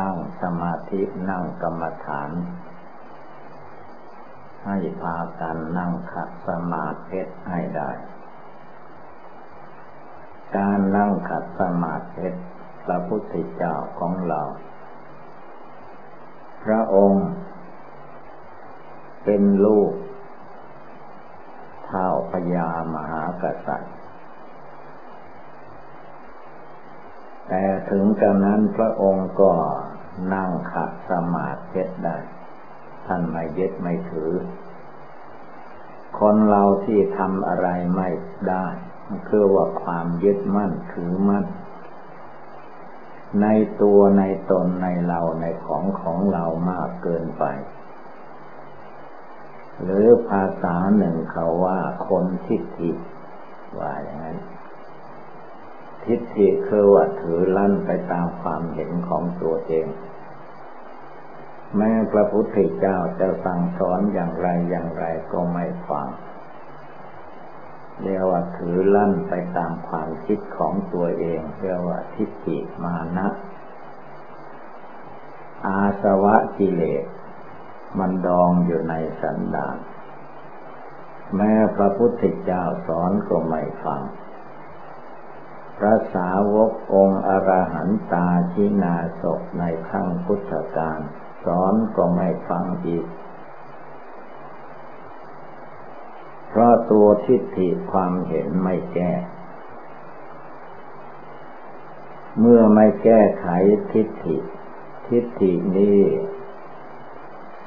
นั่งสมาธินั่งกรรมฐาน ให้พากันนั่งขัดสมาธิให้ได้ การนั่งขัดสมาธิพระพุทธเจ้าของเรา พระองค์ เป็นลูกเท้าพญามหากษัตริย์ แต่ถึงกระนั้นพระองค์ก็นั่งขัดสมาธิได้ ท่านไม่ยึดไม่ถือ คนเราที่ทำอะไรไม่ได้คือว่าความยึดมั่นถือมั่น ในตัวในตนในเราในของของเรามากเกินไป หรือภาษาหนึ่งเขาว่าคนทิฏฐิว่าอย่างนั้น ทิฏฐิคือว่าถือลั่นไปตามความเห็นของตัวเอง แม้พระพุทธเจ้าจะสั่งสอนอย่างไรอย่างไรก็ไม่ฟังเรียกว่าถือลั่นไปตามความคิดของตัวเองเรียกว่าทิฏฐิมานะอาสวะกิเลส มันดองอยู่ในสันดานแม้พระพุทธเจ้าสอนก็ไม่ฟัง พระสาวกองค์อรหันตาชินาศกในขั้งพุทธกาลสอนก็ไม่ฟังอีก เพราะตัวทิฏฐิความเห็นไม่แก้ เมื่อไม่แก้ไขทิฏฐิ ทิฏฐินี้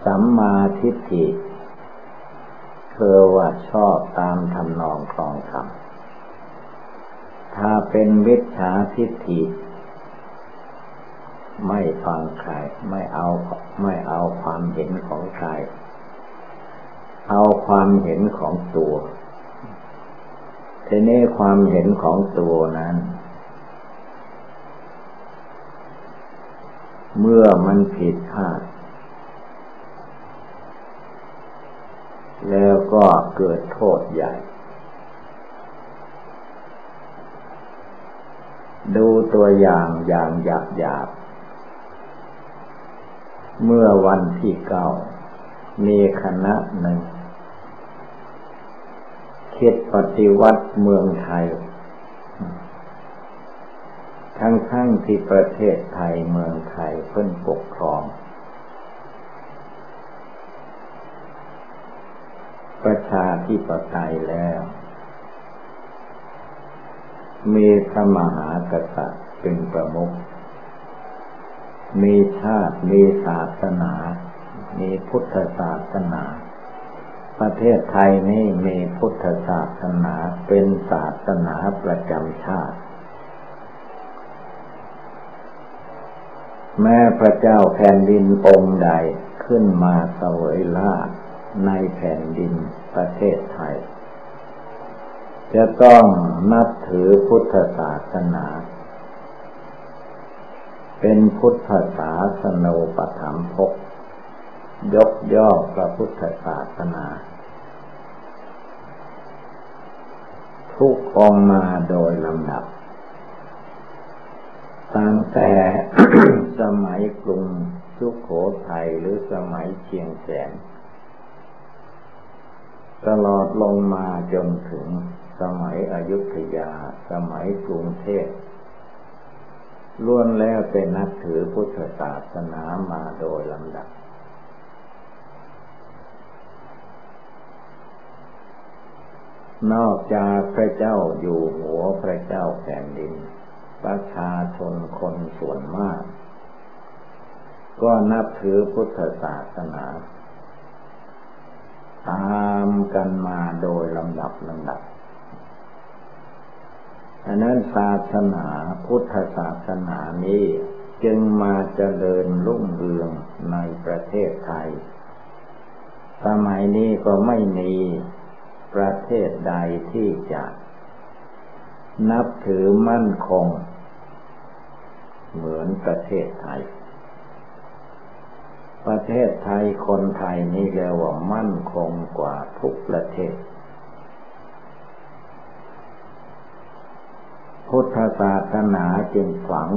สัมมาทิฏฐิคือว่าชอบตามทำนองครองธรรมถ้า เป็นวิชาทิฏฐิไม่ฟังใครไม่เอาไม่เอาความเห็นของใคร เอาความเห็นของตัวทีนี้ความเห็นของตัวนั้น เมื่อมันผิดพลาดแล้วก็เกิดโทษใหญ่ดู ตัวอย่างอย่างหยาบหยาบเมื่อวันที่เก้ามีคณะหนึ่งคิดปฏิวัติเมืองไทย ทั้งทั้งที่ประเทศไทยเมืองไทยเพิ่นปกครอง ประชาธิปไตยแล้ว มีพระมหากษัตริย์เป็นประมุข มีชาติ มีศาสนา มีพุทธศาสนา ประเทศไทยนี่มีพุทธศาสนาเป็นศาสนาประจำชาติ แม้พระเจ้าแผ่นดินองค์ใดขึ้นมาเสวยลาในแผ่นดินประเทศไทย จะต้องนับถือพุทธศาสนา เป็นพุทธศาสนาปธรรมภกยกย่อพระพุทธศาสนา ทุกองมาโดยลำดับตั้งแต่สมัยกรุงสุขโขทัยหรือสมัยเชียงแสนตลอดลงมาจนถึง สมัยอยุธยา สมัยกรุงเทพล้วนแล้วเป็นนับถือพุทธศาสนามาโดยลำดับ นอกจากพระเจ้าอยู่หัวพระเจ้าแผ่นดิน ประชาชนคนส่วนมาก ก็นับถือพุทธศาสนาตามกันมาโดยลำดับลำดับ อันนั้นศาสนาพุทธศาสนานี้ จึงมาเจริญรุ่งเรืองในประเทศไทย สมัยนี้ก็ไม่มีประเทศใดที่จะนับถือมั่นคง เหมือนประเทศไทย ประเทศไทยคนไทยนี่เรียกว่ามั่นคงกว่าทุกประเทศ พุทธศาสนาจึงฝัง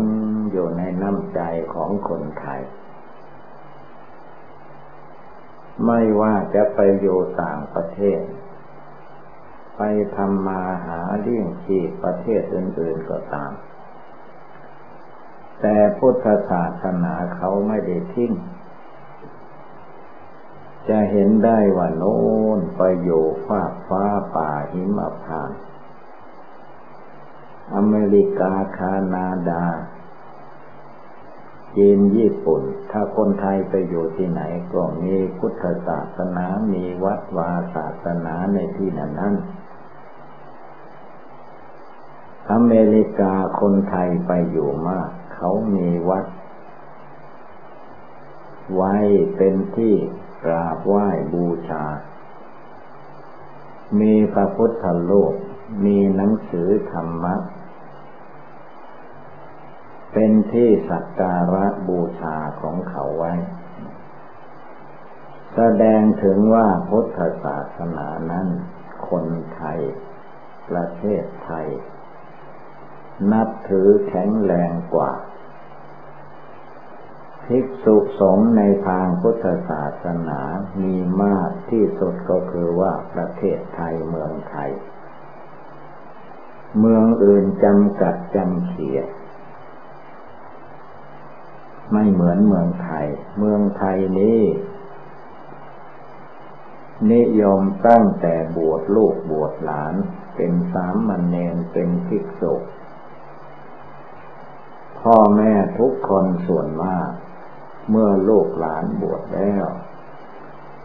อยู่ในน้ำใจของคนไทย ไม่ว่าจะไปอยู่ต่างประเทศ ไปทำมาหาเลี้ยงชีพประเทศอื่นๆก็ตาม แต่พุทธศาสนาเขาไม่ได้ทิ้งจะเห็นได้ว่าโน้นไปอยู่ฟากฟ้าป่าหิมพานต์ อเมริกาคานาดาจีนญี่ปุ่น ถ้าคนไทยไปอยู่ที่ไหนก็มีพุทธศาสนา มีวัดวาศาสนาในที่นั้นนั้นอเมริกาคนไทยไปอยู่มาก เขามีวัด ไว้เป็นที่กราบไหว้บูชา มีพระพุทธโลก มีหนังสือธรรมะ เป็นที่สักการะบูชาของเขาไว้ แสดงถึงว่าพุทธศาสนานั้น คนไทย ประเทศไทย นับถือแข็งแรงกว่าภิกษุสงฆ์ในทางพุทธศาสนามีมากที่สุดก็คือว่าประเทศไทยเมืองไทย เมืองอื่นจำกัดจำเขียด ไม่เหมือนเมืองไทย เมืองไทยนี้ นิยมตั้งแต่บวชลูกบวชหลาน เป็นสามมันเนนเป็นภิกษุพ่อแม่ทุกคนส่วนมาก เมื่อลูกหลานบวชแล้ว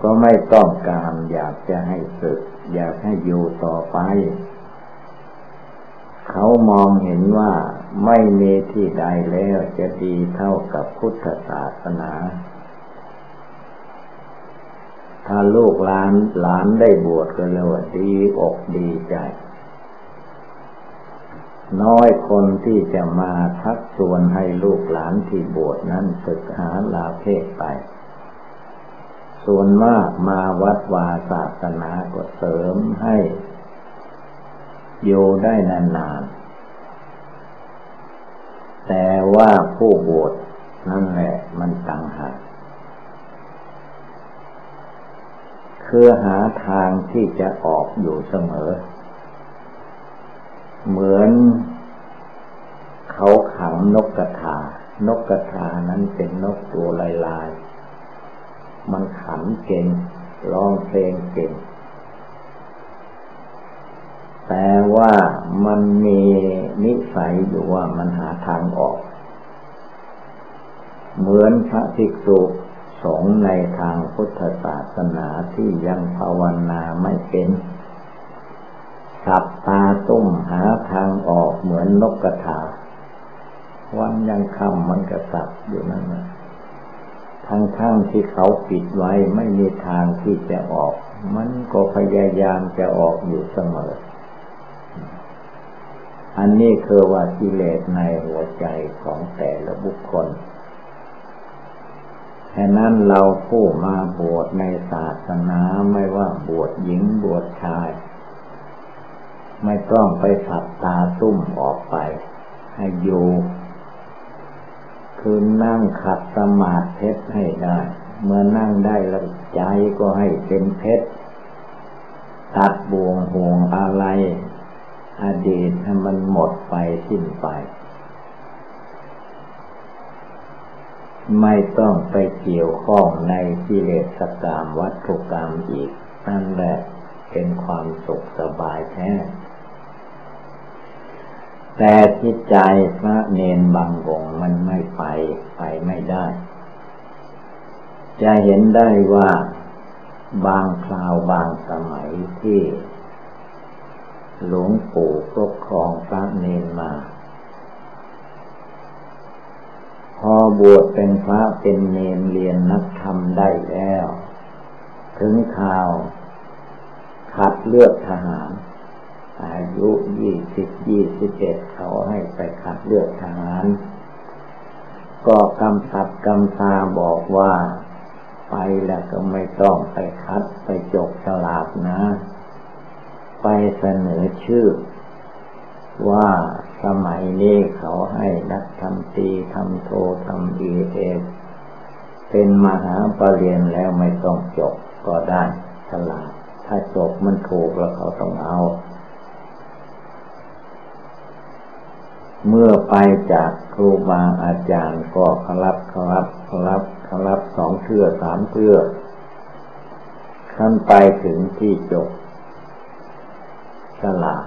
ก็ไม่ต้องการอยากจะให้ศึก อยากให้อยู่ต่อไป เขามองเห็นว่าไม่มีที่ใดแล้วจะดีเท่ากับพุทธศาสนา ถ้าลูกหลานหลานได้บวชก็เลยว่าดีอกดีใจ น้อยคนที่จะมาทักชวนให้ลูกหลานที่บวชนั้นศึกหาลาเพศไป ส่วนมากมาวัดวาศาสนาก็เสริมให้ อยู่ได้นานๆ แต่ว่าผู้บวชนั่นแหละมันต่างหากคือหาทางที่จะออกอยู่เสมอ เหมือนเขาขังนกกระทา นกกระทานั้นเป็นนกตัวลายลาย มันขันเก่งร้องเพลงเก่ง แต่ว่ามันมีนิสัยอยู่ว่ามันหาทางออก เหมือนพระภิกษุสงฆ์ในทางพุทธศาสนาที่ยังภาวนาไม่เป็นสับตาตุ้มหาทางออกเหมือนนกกระถา วันยังคำมันกระสับอยู่นั่นนะทั้งๆทที่เขาปิดไว้ไม่มีทางที่จะออก มันก็พยายามจะออกอยู่เสมอ อันนี้คือว่ากิเลสในหัวใจของแต่ละบุคคลแค่นั้นเราผู้มาบวชในศาสนาไม่ว่าบวชหญิงบวชชาย ไม่ต้องไปสับตาซุ่มออกไป ให้อยู่คือนั่งขัดสมาธิให้ได้ เมื่อนั่งได้แล้วใจก็ให้เป็นเพชรตัดบ่วงห่วงอะไร อดีตให้มันหมดไปสิ้นไป ไม่ต้องไปเกี่ยวข้องในกิเลสกรรมวัตถุกรรมอีก นั่นแหละเป็นความสุขสบายแท้ แต่จิตใจพระเนนบางองมันไม่ไปไปไม่ได้ จะเห็นได้ว่าบางคราวบางสมัยที่ หลวงปู่ปกครองพระเนนมา พอบวชเป็นพระเป็นเนนเรียนนักธรรมได้แล้ว ถึงข่าว ขัดเลือกทหาร อายุยี่สิบยี่สิบเอ็ดเขาให้ไปขัดเลือกทหาร ก็กำสับกำซาบอกว่า ไปแล้วก็ไม่ต้องไปคัดไปจกฉลากนะ ไปเสนอชื่อ ว่าสมัยนี้เขาให้นักทำตีทำโททำอีเอเป็นมหาปรริญญาแล้วไม่ต้องจบก็ได้ฉลาดถ้าจบมันถูกแล้วเขาต้องเอา เมื่อไปจากครูบาอาจารย์ก็คลับคลับคลับคลับสองเทื่อสามเทื่อขั้นไปถึงที่จบ ฉลาด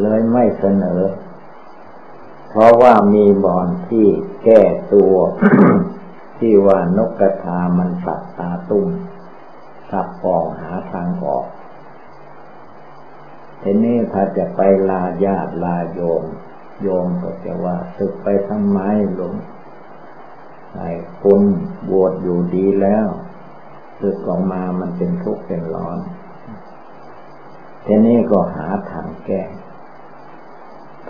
เลยไม่เสนอ เพราะว่ามีบอนที่แก้ตัว ที่ว่านกกระทามันสับตาตุ้มสับปองหาทางออกทีนี้ถ้าจะไปลาญาติลาโยม โยมก็จะว่าสึกไปทำไมหลวงไอ้คุณบวชอยู่ดีแล้ว สึกออกมามันเป็นทุกข์เป็นร้อนทีนี้ก็หาทางแก้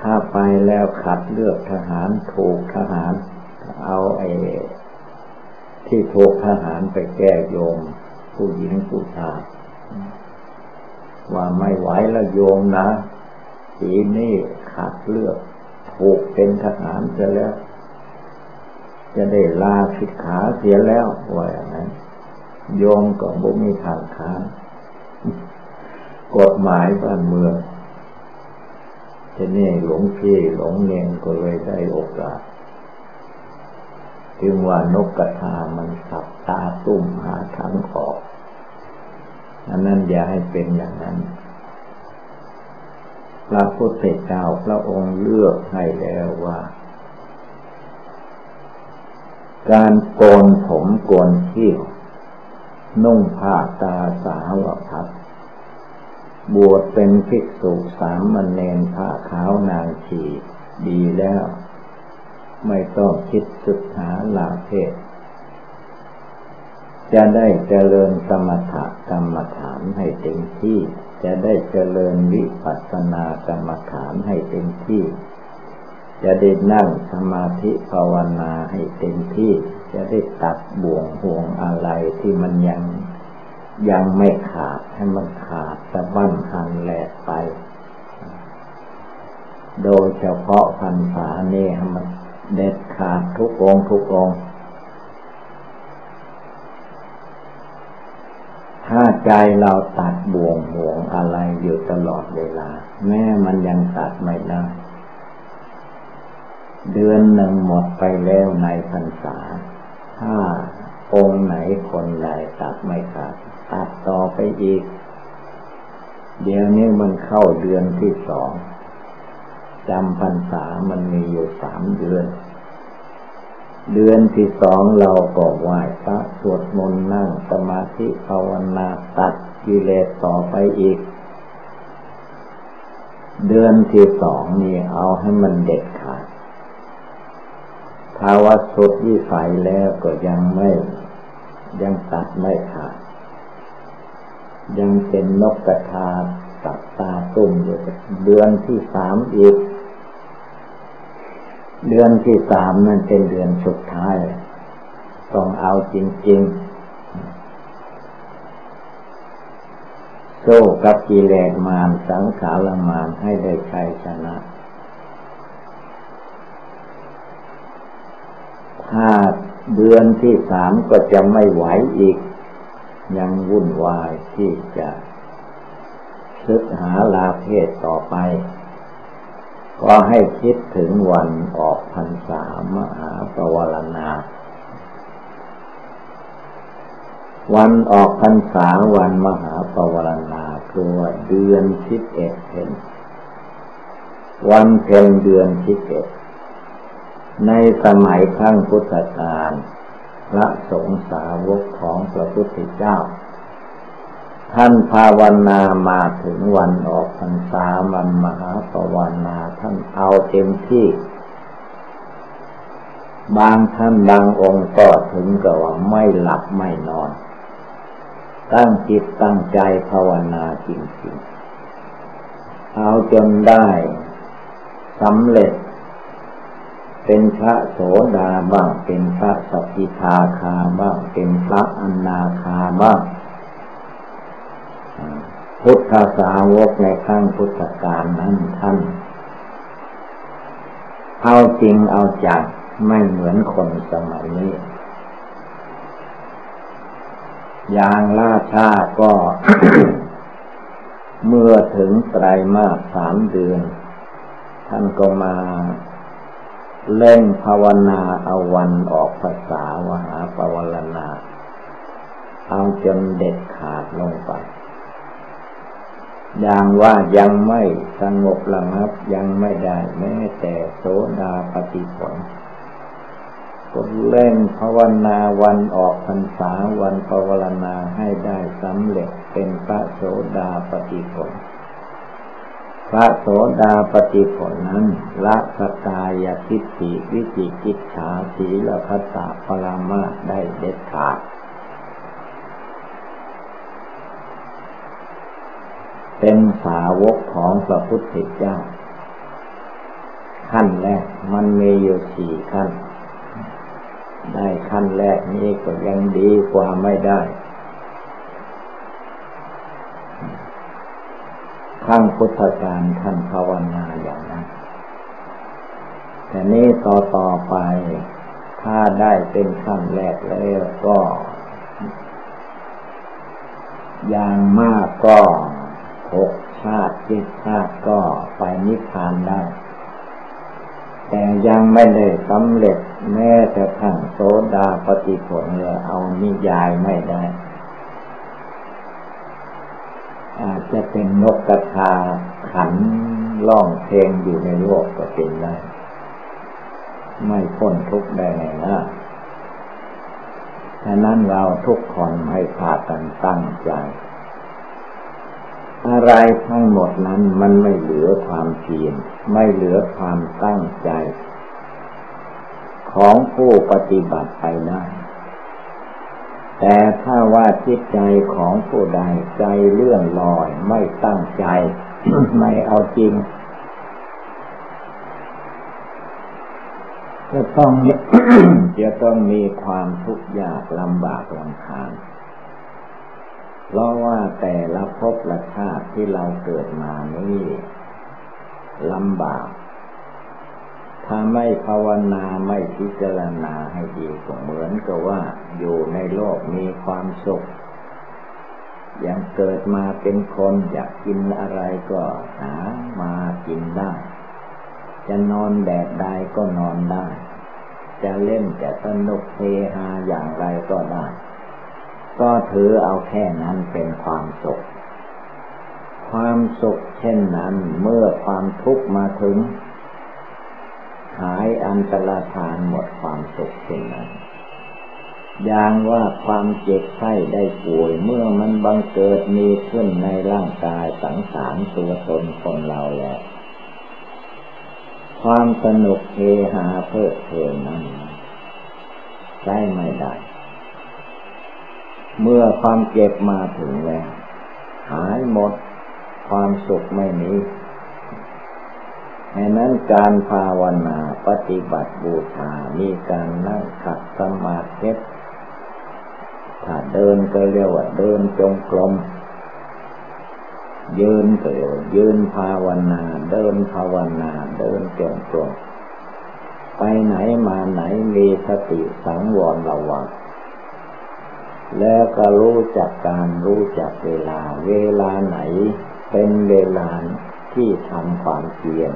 ถ้าไปแล้วขัดเลือกทหารถูกทหาร เอาไอ้ที่ถูกทหารไปแก้โยม ผู้หญิงผู้ชายว่าไม่ไหวแล้วโยมนะสีนี่ขัดเลือกถูกเป็นทหารเสียแล้ว จะได้ลาสิกขาเสียแล้วว่าอย่างนั้น โยมก็บุมีทางค้านกฎหมายบ้านเมืองทีนี้หลงพี่หลงเนียงก็เลยได้โอกาสถึงว่านกกระทามันสับตาตุ้มหาทางออกอันนั้นอย่าให้เป็นอย่างนั้นพระพุทธเจ้าพระองค์เลือกให้แล้วว่า การโกนผมโกนเขี้ นุ่งผ้าตาสาวพัดบวชเป็นภิกษุสามมันเนนผ้าขาวนางชีดีแล้ว ไม่ต้องคิดศึกษาลาเพศ จะได้เจริญสมถกรรมฐานให้เต็มที่ จะได้เจริญวิปัสสนากรรมฐานให้เต็มที่ จะได้นั่งสมาธิภาวนาให้เต็มที่ จะได้ตัดบ่วงห่วงอะไรที่มันยังยังไม่ขาดให้มันขาดสะบั้นหันแหลกไป โดยเฉพาะพันษาเนี่ยมันเด็ดขาดทุกองทุกองถ้าใจเราตัดบ่วงห่วงอะไรอยู่ตลอดเวลา แม้มันยังตัดไม่ได้ เดือนหนึ่งหมดไปแล้วในพรรษา ถ้าองค์ไหนคนใดตัดไม่ขาดตัดต่อไปอีก เดี๋ยวนี้มันเข้าเดือนที่สองจำพรรษามันมีอยู่สามเดือน เดือนที่สองเราก็ไหว้พระสวดมนต์นั่งสมาธิภาวนาตัดกิเลสต่อไปอีก เดือนที่สองนี่เอาให้มันเด็ด ขาว่าสุดวิสัยแล้วก็ยังไม่ยังตัดไม่ขาด ยังเป็นนกกระทาตับตาตุ่มอยู่เดือนที่สามอีก เดือนที่สามนั่นเป็นเดือนสุดท้าย ต้องเอาจริงๆโซ่กับกิเลสมารสังขารมารให้ได้ชัยชนะ ถ้าเดือนที่สามก็จะไม่ไหวอีก ยังวุ่นวายที่จะศึกหาลาเพศต่อไป ก็ให้คิดถึงวันออกพรรษามหาปวารณา วันออกพรรษาวันมหาปวารณาคือว่าเดือนสิบเอ็ดเพนวันเพ็ญเดือนสิบเอ็ด ในสมัยครั้งพุทธกาลพระสงฆ์สาวกของพระพุทธเจ้า ท่านภาวนามาถึงวันออกพรรษาวันมหาปวานาท่านเอาเต็มที่ บางท่านบางองค์ก็ถึงกับว่าไม่หลับไม่นอน ตั้งจิตตั้งใจภาวนาจริงๆ เอาจนได้สำเร็จ เป็นพระโสดาบ้างเป็นพระสกิทาคาบ้างเป็นพระอนนาคาบ้างพุทธสาวกในข้างพุทธกาลนั้นท่านเอาจริงเอาจังไม่เหมือนคนสมัยนี้ อย่างล่าชาก็ เมื่อถึงไตรมาสสามเดือน ท่านก็มา เล่งภาวนาเอาวันออกภาษาวหาปวารณาเอาจนเด็ดขาดลงไปอย่างว่ายังไม่สงบระงับยังไม่ได้แม้แต่โสดาปฏิผลกดเล่นภาวนาวันออกพรรษาวันภาวนาให้ได้สำเร็จเป็นพระโสดาปฏิผล พระโสดาปฏิผลนั้นละสกายทิฏฐิวิจิกิจฉาสีละพัตตาปรามาได้เด็ดขาด เป็นสาวกของพระพุทธเจ้า ขั้นแรกมันมีอยู่สี่ขั้น ได้ขั้นแรกนี้ก็ยังดีกว่าไม่ได้ ขั้งพุทธการท่านภาวนาอย่างนั้น แต่นี้ต่อต่อไป ถ้าได้เป็นขั้นแรกแล้วก็ อย่างมากก็หกชาติเจ็ดชาติก็ไปนิพพานได้ แต่ยังไม่ได้สำเร็จแม้แต่ขั้งโสดาปฏิผลเลยเอานิยายไม่ได้ อาจจะเป็นนกกระทาขันล่องเพลงอยู่ในโลกก็เป็นได้ ไม่พ้นทุกข์ได้นะฉะนั้นเราทุกคนให้พากันตั้งใจ อะไรทั้งหมดนั้นมันไม่เหลือความเพียรไม่เหลือความตั้งใจ ของผู้ปฏิบัติไปได้ แต่ถ้าว่าจิตใจของผู้ใดใจเลื่อนลอยไม่ตั้งใจ ไม่เอาจริงจะต้องจะต้องมีความทุกข์ยากลำบากลำคาญเพราะว่าแต่ละภพละชาติที่เราเกิดมานี่ลำบาก ถ้าไม่ภาวนาไม่พิจารณาให้ดีก็เหมือนกับว่า อยู่ในโลกมีความสุขยังเกิดมาเป็นคนอยากกินอะไรก็หามากินได้ จะนอนแบบใดก็นอนได้ จะเล่นจะสนุกเฮฮาอย่างไรก็ได้ ก็ถือเอาแค่นั้นเป็นความสุข ความสุขเช่นนั้นเมื่อความทุกข์มาถึง หายอันตรธานหมดความสุขเช่นนั้นอย่างว่าความเจ็บไข้ได้ป่วยเมื่อมันบังเกิดมีขึ้นในร่างกายสังขารตัวตนคนเราแล้วความสนุกเฮฮาเพลิดเพลินนั้นใช้ไม่ได้ เมื่อความเจ็บมาถึงแล้ว หายหมดความสุขไม่มี ดังนั้นการภาวนาปฏิบัติบูชา มีการนั่งขัดสมาธิถ้าเดินก็เรียกว่าเดินจงกรมยืนก็เรียกว่ายืนภาวนา เดินภาวนา เดินจงกรมไปไหนมาไหนมีสติสังวรระวังแล้วก็รู้จักการรู้จักเวลา เวลาไหนเป็นเวลาที่ทำความเพียร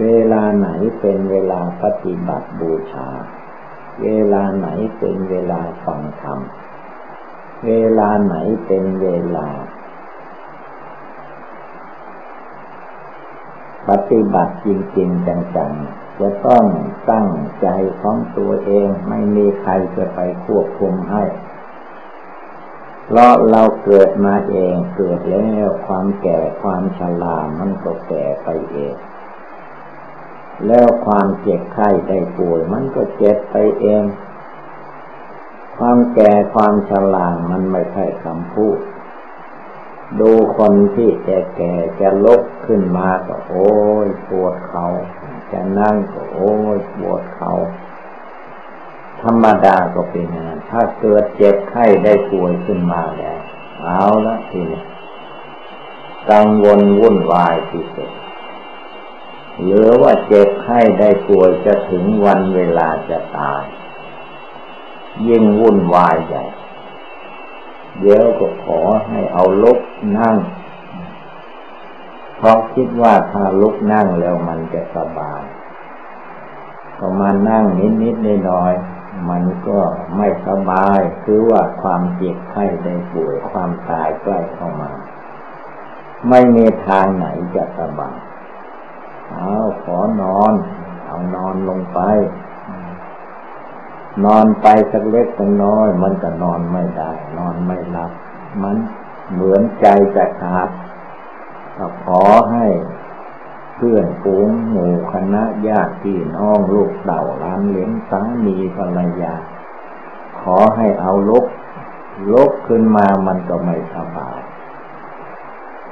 เวลาไหนเป็นเวลาปฏิบัติบูชา เวลาไหนเป็นเวลาฟังธรรม เวลาไหนเป็นเวลา ปฏิบัติจริงๆจังๆ จะต้องตั้งใจของตัวเองไม่มีใครจะไปควบคุมให้ เพราะเราเกิดมาเองเกิดแล้วความแก่ความชรามันก็แก่ไปเอง แล้วความเจ็บไข้ได้ป่วย มันก็เจ็บไปเอง ความแก่ความชรามันไม่ใช่คำพูด ดูคนที่แก่ๆจะลุกขึ้นมาก็โอ้ยปวดเขา จะนั่งก็โอ้ยปวดเขา ธรรมดาก็เป็นอย่างนั้นถ้าเกิดเจ็บไข้ได้ป่วยขึ้นมาแล้ว เอาละทีนี้กังวลวุ่นวายที่สุด หรือว่าเจ็บไข้ได้ป่วยจะถึงวันเวลาจะตาย ยิ่งวุ่นวายใหญ่เดี๋ยวก็ขอให้เอาลุกนั่ง เพราะคิดว่าถ้าลุกนั่งแล้วมันจะสบาย ก็มานั่งนิดนิดน้อย มันก็ไม่สบาย คือว่าความเจ็บไข้ได้ป่วยความตายใกล้เข้ามา ไม่มีทางไหนจะสบาย เอาขอนอน เอานอนลงไป นอนไปสักเล็กสักน้อย มันก็นอนไม่ได้ นอนไม่หลับ มันเหมือนใจจะขาดก็ขอให้เพื่อนฝูงหมู่คณะญาติพี่น้องลูกเต่าล้านเลี้ยงสามีภรรยา ขอให้เอาลกลกขึ้นมามันก็ไม่สบาย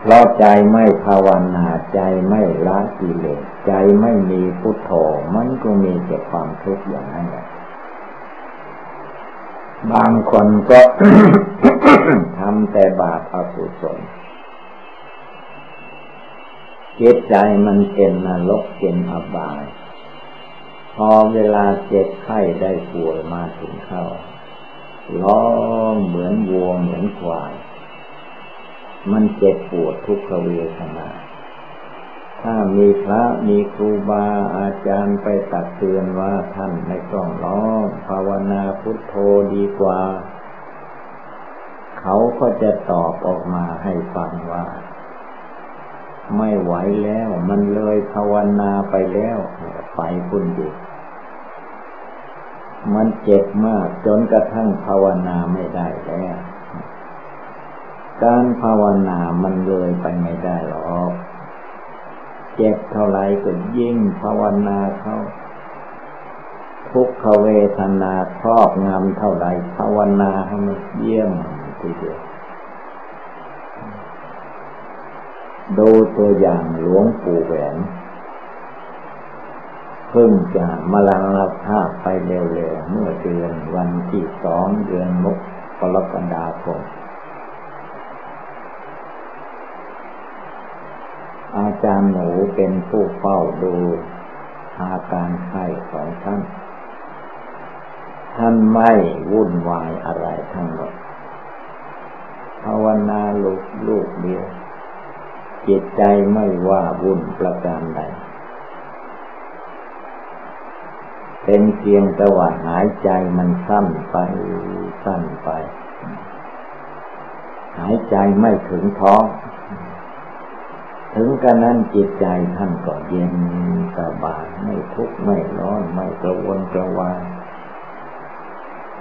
เพราะใจไม่ภาวนาใจไม่ละกิเลสใจไม่มีพุทโธมันก็มีแต่ความทุกข์อย่างนั้นแหละบางคนก็ทำแต่บาปอกุศลจิตใจมันเป็นนรกเป็นอบาย พอเวลาเจ็บไข้ได้ป่วยมาถึงเข้าร้องเหมือนวัวเหมือนควาย มันเจ็บปวดทุกขเวทนา ถ้ามีพระมีครูบาอาจารย์ไปตักเตือนว่าท่านไม่ต้องร้องภาวนาพุทโธดีกว่า เขาก็จะตอบออกมาให้ฟังว่า ไม่ไหวแล้วมันเลยภาวนาไปแล้วไปคุณดิมันเจ็บมากจนกระทั่งภาวนาไม่ได้แล้ว การภาวนามันเลยไปไม่ได้หรอกเจ็บเท่าไรก็ยิ่งภาวนาเข้า ทุกขเวทนาครอบงำเท่าไรภาวนาให้มันเยี่ยมทีเดียวดูตัวอย่างหลวงปู่แหวนเพิ่งจะมาลังรับภาพไปเร็วๆเมื่อเดือนวันที่สองเดือนมกรกฎาคม อาจารย์หนูเป็นผู้เฝ้าดูอาการไข้ของท่าน ท่านไม่วุ่นวายอะไรทั้งหมดภาวนาลูกลูกเดียวจิตใจไม่ว่าวุ่นประการใดเป็นเพียงแต่ว่าหายใจมันสั้นไปสั้นไป หายใจไม่ถึงท้อง ถึงกระนั้นจิตใจท่านก็เย็นสบายไม่ทุกข์ไม่ร้อนไม่กระวนกระวาย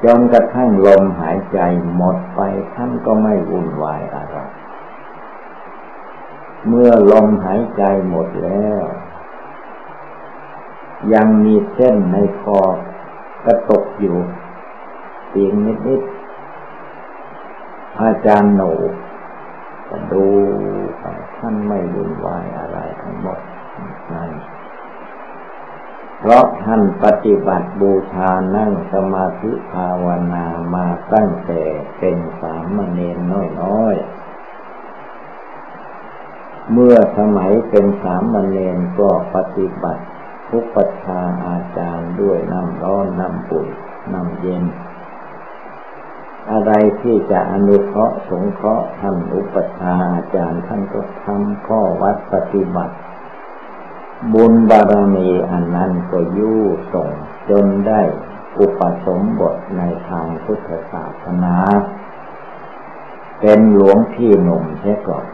จนกระทั่งลมหายใจหมดไปท่านก็ไม่วุ่นวายอะไร เมื่อลมหายใจหมดแล้ว ยังมีเส้นในคอกระตกอยู่เตียงนิดๆอาจารย์หนูดู ท่านไม่วุ่นวายอะไรทั้งหมดนั่นเพราะท่านปฏิบัติบูชานั่งสมาธิภาวนามาตั้งแต่เป็นสามเณรน้อยๆ เมื่อสมัยเป็นสามเณรก็ปฏิบัติทุกปัชาอาจารย์ด้วยน้ำร้อนน้ำปุ๋ยน้ำเย็น อะไรที่จะอนุเคราะห์สงเคราะห์ท่านอุปชาอาจารย์ท่านก็ทำข้อวัดปฏิบัติ บุญบารมีอันนั้นก็ยู่ส่งจนได้อุปสมบทในทางพุทธศาสนา เป็นหลวงพี่หนุ่มใช่ก่อน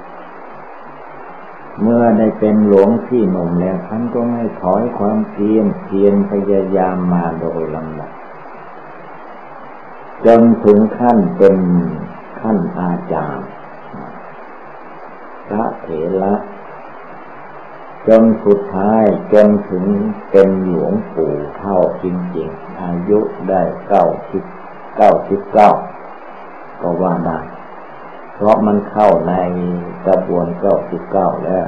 เมื่อได้เป็นหลวงพี่หนุ่มแล้วท่านก็ไม่ถอยความเพียรเพียรพยายามมาโดยลำดับ จนถึงขั้นเป็นขั้นอาจารย์ พระเถระจนสุดท้ายจนถึงเป็นหลวงปู่เท่าจริงๆ อายุได้เก้าสิบเก้าสิบเก้าก็ว่าได้ เพราะมันเข้าในกระบวนเก้าสิบเก้าแล้ว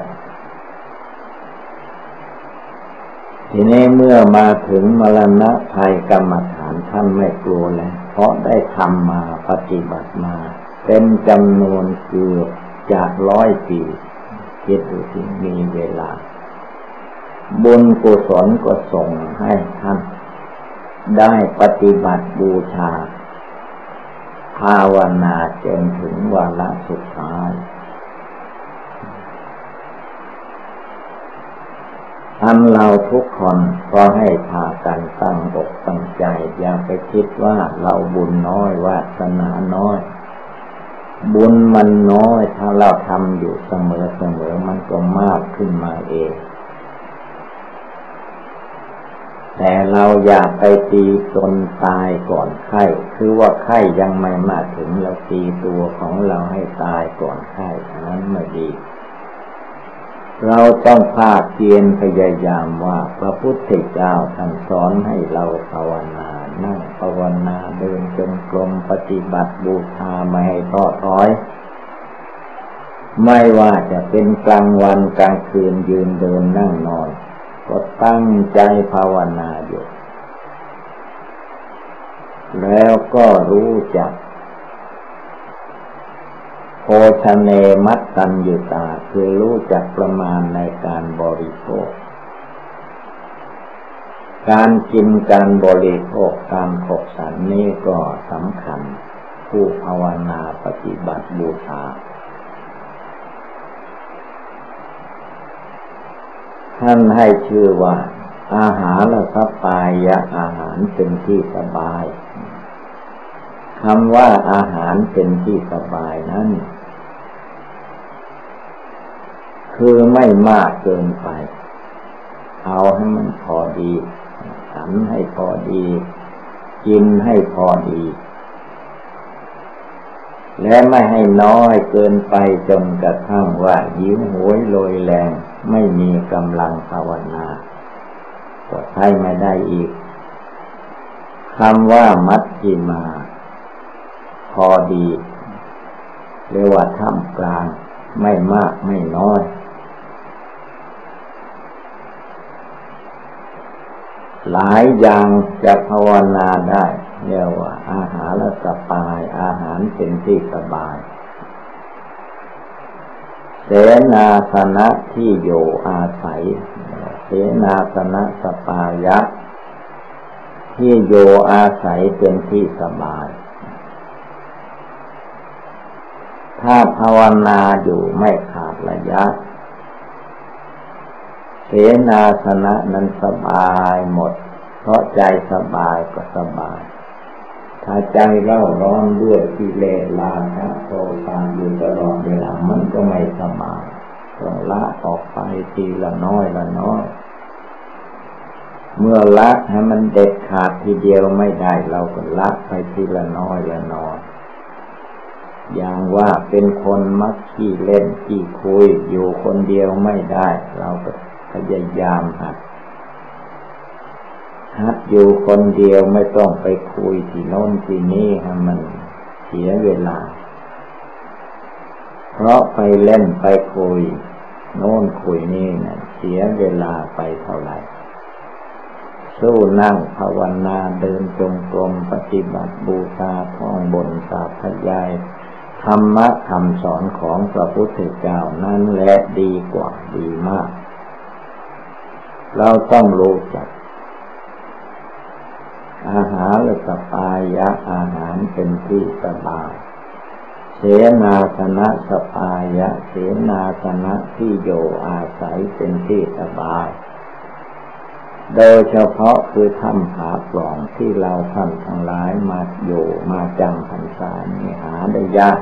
ทีนี้เมื่อมาถึงมรณะภัยกรรมฐานท่านไม่กลัวแล้ว ราะได้ทำมาปฏิบัติมา เป็นจำนวนเกือบจากร้อยปีคิดดูที่มีเวลา บุญกุศลก็ส่งให้ท่าน ได้ปฏิบัติบูชา ภาวนาจนถึงวาระสุดท้าย ท่านเราทุกคนก็ให้พากันตั้งอกตั้งใจ อย่าไปคิดว่าเราบุญน้อยวาสนาน้อย บุญมันน้อยถ้าเราทำอยู่เสมอเสมอมันก็มากขึ้นมาเอง แต่เราอย่าไปตีจนตายก่อนไข้ คือว่าไข้ยังไม่มาถึงเราตีตัวของเราให้ตายก่อนไข้นั้นไม่ดี เราต้องภาคเพียรพยายามว่าพระพุทธเจ้าท่านสอนให้เราภาวนานั่งภาวนาเดินจงกรมปฏิบัติบูชาไม่ให้ท้อถอย ไม่ว่าจะเป็นกลางวันกลางคืนยืนเดินนั่งนอน ก็ตั้งใจภาวนาอยู่ แล้วก็รู้จัก ชเนมัตตัญญุตาคือรู้จักประมาณในการบริโภค การกินการบริโภคการขบสันนี้ก็สำคัญ ผู้ภาวนาปฏิบัติบูชาท่านให้ชื่อว่า อาหารละสัปายะอาหารเป็นที่สบายคำว่าอาหารเป็นที่สบายนั้น คือไม่มากเกินไป เอาให้มันพอดีฉันให้พอดี กินให้พอดี และไม่ให้น้อยเกินไปจนกระทั่งว่าหิวโหยลอยแรง ไม่มีกำลังภาวนาก็ใช้ไม่ได้อีกคำว่ามัดจิมา พอดี เรียกว่าท่ามกลาง ไม่มากไม่น้อย หลายอย่างจะภาวนาได้เรียกว่า อาหารสบาย อาหารเป็นที่สบาย เสนาสนะที่อยู่อาศัย เสนาสนะสปายะ ที่อยู่อาศัยเป็นที่สบาย ถ้าภาวนาอยู่ไม่ขาดระยะ เสนาสนะนั้นสบายหมด เพราะใจสบายก็สบาย ถ้าใจเล่าร้อนด้วยกิเลสลาภะโทสะอยู่ตลอดเวลามันก็ไม่สบายต้องละออกไปทีละน้อยละน้อย เมื่อละให้มันเด็ดขาดทีเดียวไม่ได้เราก็ละไปทีละน้อยละน้อยอย่างว่าเป็นคนมักขี้เล่นขี้คุยอยู่คนเดียวไม่ได้ เราก็ พยายามหัดหัดอยู่คนเดียวไม่ต้องไปคุยที่โน้นที่นี่ให้มันเสียเวลา เพราะไปเล่นไปคุย โน้นคุยนี่นะเสียเวลาไปเท่าไหร่ สู้นั่งภาวนาเดินจงกรมปฏิบัติบูชาท่องบนสาธยายธรรมะคำสอนของพระพุทธเจ้านั้นแหละดีกว่าดีมาก เราต้องรู้จัก อาหารและสปายะอาหารเป็นที่สบายเสนาสนะสปายะเสนาสนะที่โยอาศัยเป็นที่สบาย โดยเฉพาะคือถ้ำผาปล่องที่เราท่านทั้งหลายมาอยู่มาจำพรรษานี่หาได้ยาก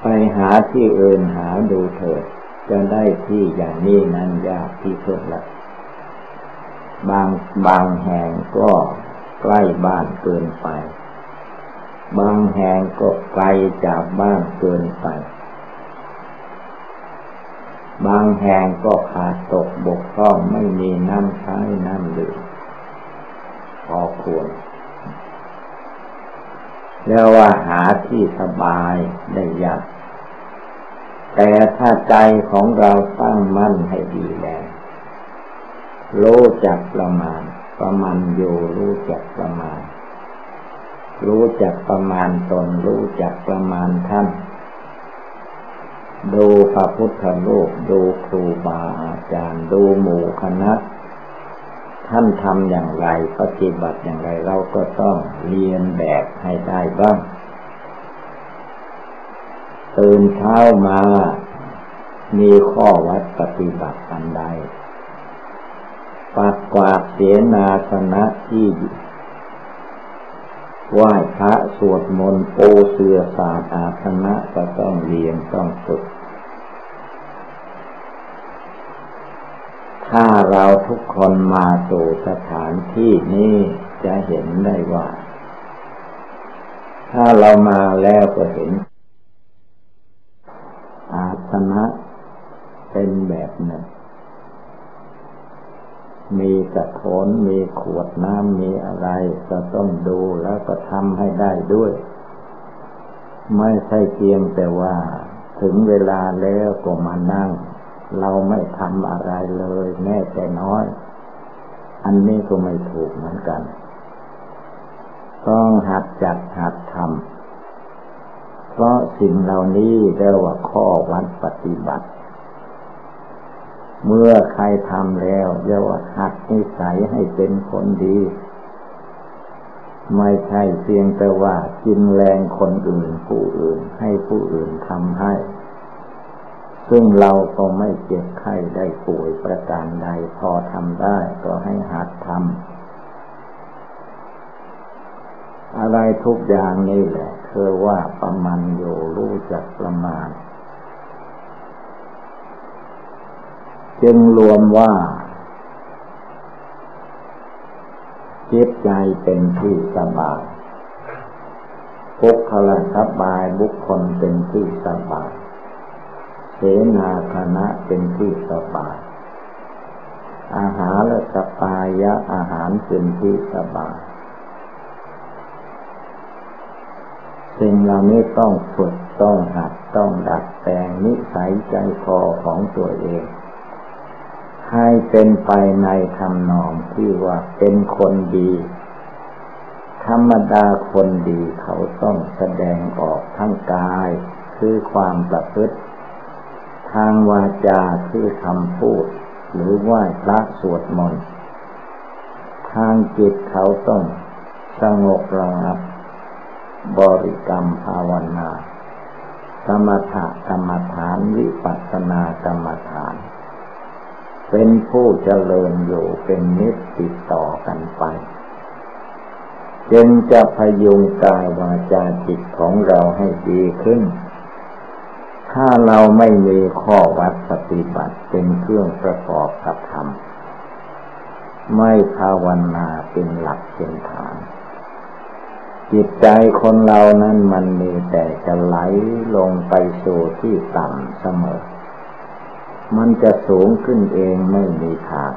ไปหาที่อื่นหาดูเถิด จะได้ที่อย่างนี้นั้นยากที่สุดละบางบางแห่งก็ใกล้บ้านเกินไป บางแห่งก็ไกลจากบ้านเกินไป บางแห่งก็ขาดตกบกพร่องไม่มีน้ำใช้น้ำดื่มพอควรแล้วว่าหาที่สบายได้ยาก แต่ถ้าใจของเราตั้งมั่นให้ดีแล้วรู้จักประมาณ ประมาณอยู่รู้จักประมาณ รู้จักประมาณตนรู้จักประมาณท่าน ดูพระพุทธรูปดูครูบาอาจารย์ดูหมู่คณะท่านทำอย่างไรปฏิบัติอย่างไรเราก็ต้องเรียนแบบให้ได้บ้าง ตื่นเช้ามา มีข้อวัดปฏิบัติอันใดปัดกวาดเสนาสนะที่ไหว้พระสวดมนต์โอเสือศาสตร์อาสนะก็ต้องเรียนต้องฝึก ถ้าเราทุกคนมาสู่สถานที่นี้จะเห็นได้ว่า ถ้าเรามาแล้วก็เห็นอาสนะเป็นแบบนึ่งมีกระโถนมีขวดน้ำมีอะไรก็ต้องดูแล้วก็ทำให้ได้ด้วย ไม่ใช่เพียงแต่ว่า ถึงเวลาแล้วก็มานั่ง เราไม่ทำอะไรเลยแม้แต่น้อย อันนี้ก็ไม่ถูกเหมือนกัน ต้องหัดจัดหัดทำ เพราะสิ่งเหล่านี้เรียกว่าข้อวัดปฏิบัติ เมื่อใครทำแล้วเรียกว่าหัดนิสัยให้เป็นคนดี ไม่ใช่เพียงแต่ว่ากินแรงคนอื่นผู้อื่นให้ผู้อื่นทำให้ ซึ่งเราก็ไม่เจ็บไข้ได้ป่วยประการใดพอทำได้ก็ให้หัดทำ อะไรทุกอย่างนี่แหละคือว่าประมาณอยู่รู้จักประมาณ จึงรวมว่าจิตใจเป็นที่สบายบุคละสบายบุคคลเป็นที่สบายเสนาคณะเป็นที่สบาย อาหารและสปายะอาหารเป็นที่สบาย สิ่งเหล่านี้ต้องฝึกต้องหัดต้องดัดแปลงนิสัยใจคอของตัวเอง ให้เป็นไปในคำนองที่ว่าเป็นคนดี ธรรมดาคนดีเขาต้องแสดงออกทั้งกาย คือความประพฤติ ทางวาจาคือคำพูด หรือว่าพระสวดมนต์ทางจิตเขาต้องสงบระงับ บริกรรมภาวนากรรมฐานกรรมฐานวิปัสสนากรรมฐาน เป็นผู้เจริญอยู่เป็นนิสติดต่อกันไป จึงจะพยุงกายวาจาจิตของเราให้ดีขึ้น ถ้าเราไม่มีข้อวัดปฏิบัติเป็นเครื่องประกอบกับธรรม ไม่ภาวนาเป็นหลักเป็นฐาน จิตใจคนเรานั้นมันมีแต่จะไหลลงไปสู่ที่ต่ำเสมอ มันจะสูงขึ้นเองไม่มีทาง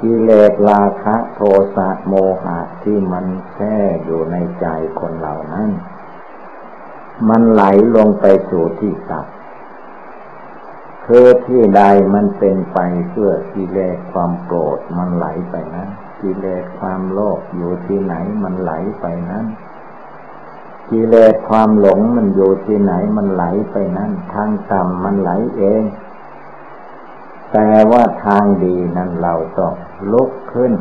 กิเลสราคะโทสะโมหะที่มันแช่อยู่ในใจคนเหล่านั้น มันไหลลงไปสู่ที่ตับคือที่ใดมันเป็นไปเพื่อกิเลสความโกรธมันไหลไปนั้น กิเลสความโลภอยู่ที่ไหนมันไหลไปนั้นกิเลสความหลงมันอยู่ที่ไหนมันไหลไปนั่นทางต่ำมันไหลเอง แต่ว่าทางดีนั้นเราต้องลุกขึ้น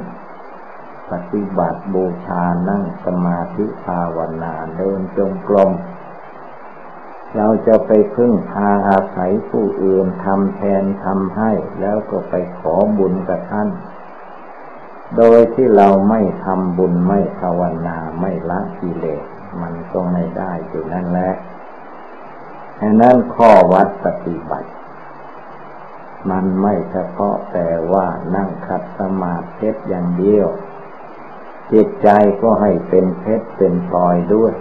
ปฏิบัติบูชานั่งสมาธิภาวนาเดินจงกรมเราจะไปพึ่งพาอาศัยผู้อื่นทำแทนทำให้ แล้วก็ไปขอบุญกับท่าน โดยที่เราไม่ทำบุญไม่ภาวนาไม่ละกิเลสมันก็ไม่ได้อยู่นั่นแหละดังนั้นข้อวัดปฏิบัติ มันไม่เฉพาะแต่ว่านั่งขัดสมาธิอย่างเดียว จิตใจก็ให้เป็นเพชรเป็นปลอยด้วย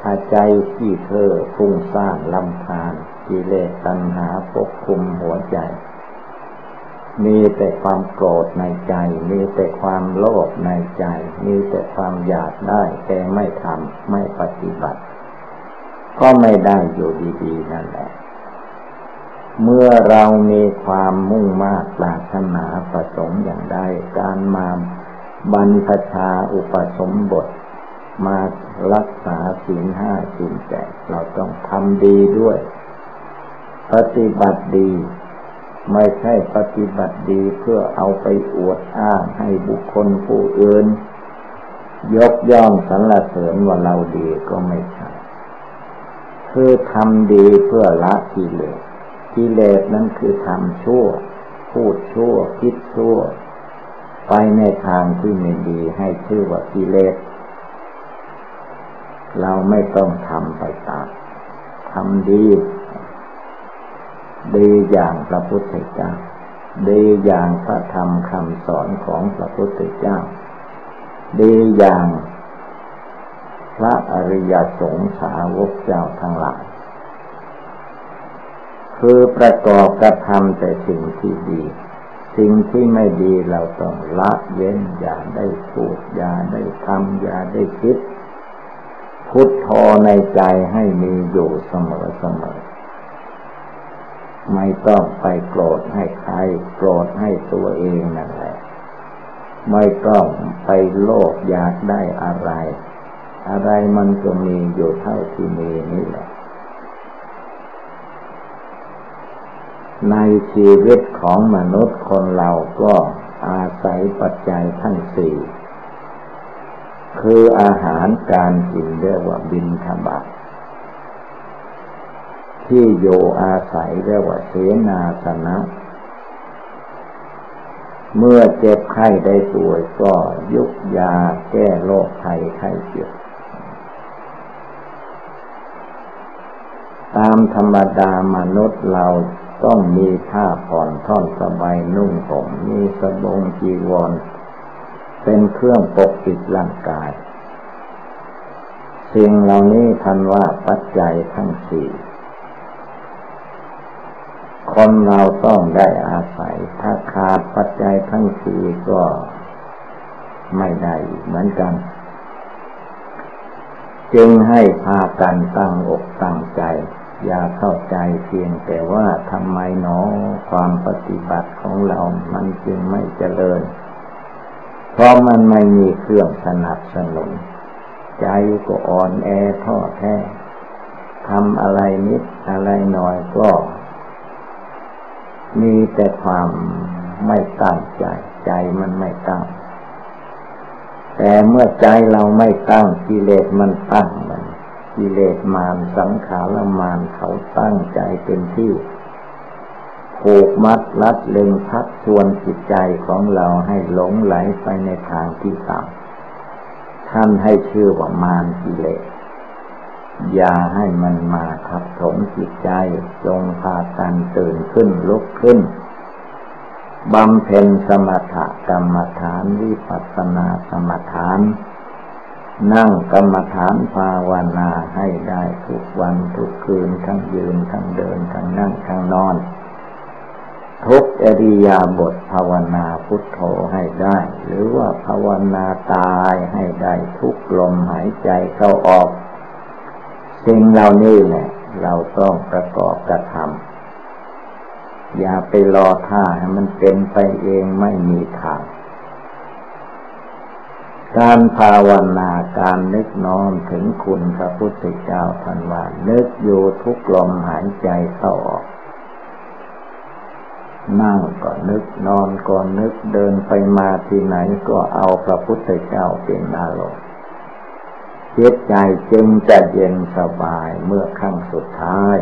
ถ้าใจที่เธอฟุ้งซ่านลำคาญกิเลสตัณหาปกคุมหัวใจ มีแต่ความโกรธในใจ มีแต่ความโลภในใจ มีแต่ความอยากได้ แต่ไม่ทำไม่ปฏิบัติ ก็ไม่ได้อยู่ดีๆนั่นแหละ เมื่อเรามีความมุ่งมากปรารถนาประสงค์อย่างใดการมาบรรพชาอุปสมบท มารักษาศีลห้าศีลแปดเราต้องทำดีด้วย ปฏิบัติดี ไม่ใช่ปฏิบัติดีเพื่อเอาไปอวดอ้างให้บุคคลผู้อื่น ยกย่องสรรเสริญว่าเราดีก็ไม่ใช่คือทำดีเพื่อละกิเลสกิเลสนั้นคือทำชั่ว พูดชั่ว คิดชั่ว ไปในทางที่ไม่ดีให้ชื่อว่ากิเลส เราไม่ต้องทำไปตามทำดี ดีอย่างพระพุทธเจ้า ดีอย่างพระธรรมคำสอนของพระพุทธเจ้า ดีอย่างพระอริยสงสาวกเจ้าทั้งหลาย คือประกอบกระทำแต่สิ่งที่ดี สิ่งที่ไม่ดีเราต้องละเว้นอย่าได้พูดอย่าได้ทำอย่าได้คิด พุทโธในใจให้มีอยู่เสมอเสมอ ไม่ต้องไปโกรธให้ใคร โกรธให้ตัวเองนั่นแหละ ไม่ต้องไปโลภอยากได้อะไร อะไรมันก็มีอยู่เท่าที่มีนี่แหละ ในชีวิตของมนุษย์คนเราก็อาศัยปัจจัยทั้งสี่คืออาหารการกินเรียกว่าบินธบาต ที่โยอาศัยเรียกว่าเสนาสนะ เมื่อเจ็บไข้ได้ป่วยก็ยุกยาแก้โรคภัยไข้เจ็บตามธรรมดามนุษย์เราต้องมีผ้าผ่อนท่อนสบายนุ่งห่มมีสบงจีวร เป็นเครื่องปกปิดร่างกาย สิ่งเหล่านี้ทันว่าปัจจัยทั้งสี่ คนเราต้องได้อาศัย ถ้าขาดปัจจัยทั้งสี่ก็ไม่ได้เหมือนกัน จึงให้พากันตั้งอกตั้งใจ อย่าเข้าใจเพียงแต่ว่าทำไมหนอความปฏิบัติของเรามันจึงไม่เจริญ เพราะมันไม่มีเครื่องสนับสนุน ใจก็อ่อนแอท้อแท้ทำอะไรนิดอะไรหน่อยก็ มีแต่ความไม่ตั้งใจ ใจมันไม่ตั้ง แต่เมื่อใจเราไม่ตั้งกิเลสมันตั้งมันกิเลสมารสังขารมารเขาตั้งใจเป็นที่ผูกมัดรัดเล็งพักชวนจิตใจของเราให้หลงไหลไปในทางที่ต่ำท่านให้ชื่อว่ามารกิเลส อย่าให้มันมาทับถมจิตใจ จงพากันตื่นขึ้นลุกขึ้นบำเพ็ญสมถกรรมฐานวิปัสสนาสมถาน นั่งกรรมฐานภาวนาให้ได้ทุกวันทุกคืนทั้งยืนทั้งเดินทั้งนั่งทั้งนอน ทุกอริยาบทภาวนาพุทโธให้ได้ หรือว่าภาวนาตายให้ได้ทุกลมหายใจเข้าออก สิ่งเหล่านี้แหละเราต้องประกอบกระทำอย่าไปรอท่าให้มันเป็นไปเองไม่มีทาง การภาวนาการนึกน้อมถึงคุณพระพุทธเจ้าท่านว่านึกอยู่ทุกลมหายใจเข้าออกนั่งก็นึกนอนก็นึกเดินไปมาที่ไหนก็เอาพระพุทธเจ้าเป็นอารมณ์ จิตใจจึงจะเย็นสบายเมื่อครั้งสุดท้าย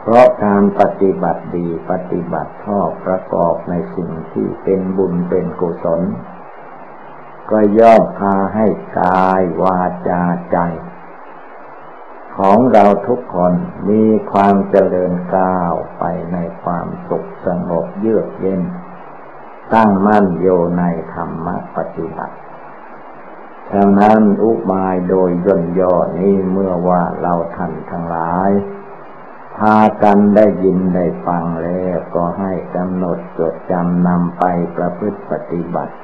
เพราะการปฏิบัติดีปฏิบัติชอบประกอบในสิ่งที่เป็นบุญเป็นกุศล ก็ย่อมพาให้กายวาจาใจ ของเราทุกคนมีความเจริญก้าวไปในความสุขสงบเยือกเย็น ตั้งมั่นโยในธรรมปฏิบัติ ฉะนั้นอุบายโดยย่นย่อนี้เมื่อว่าเราท่านทั้งหลาย พากันได้ยินได้ฟังแล้วก็ให้กำหนดจดจำนำไปประพฤติปฏิบัติ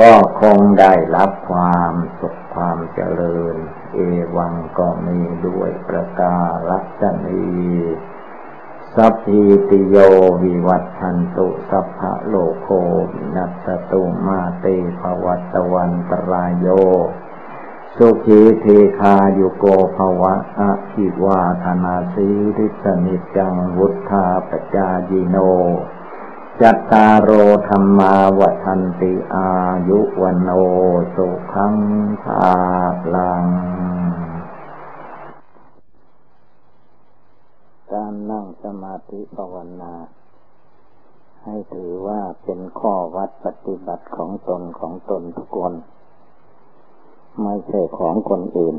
ก็คงได้รับความสุขความเจริญ เอวังก็มีด้วยประการฉะนี้ สัพพีติโยวิวัชชันตุสัพพะโรโควินัสสะตุมาเต ภะวัตวันตะราโย สุขี ทีฆายุโก ภะวะอะภิวาทะนะสีลิสสะ นิจจังวุฑฒาปะจายิโน จัตตารโอธรรมาวัันติอายุวันโอสุขังภาลัง การนั่งสมาธิภาวนา ให้ถือว่าเป็นข้อวัดปฏิบัติของตนของตนทุกคน ไม่ใช่ของคนอื่น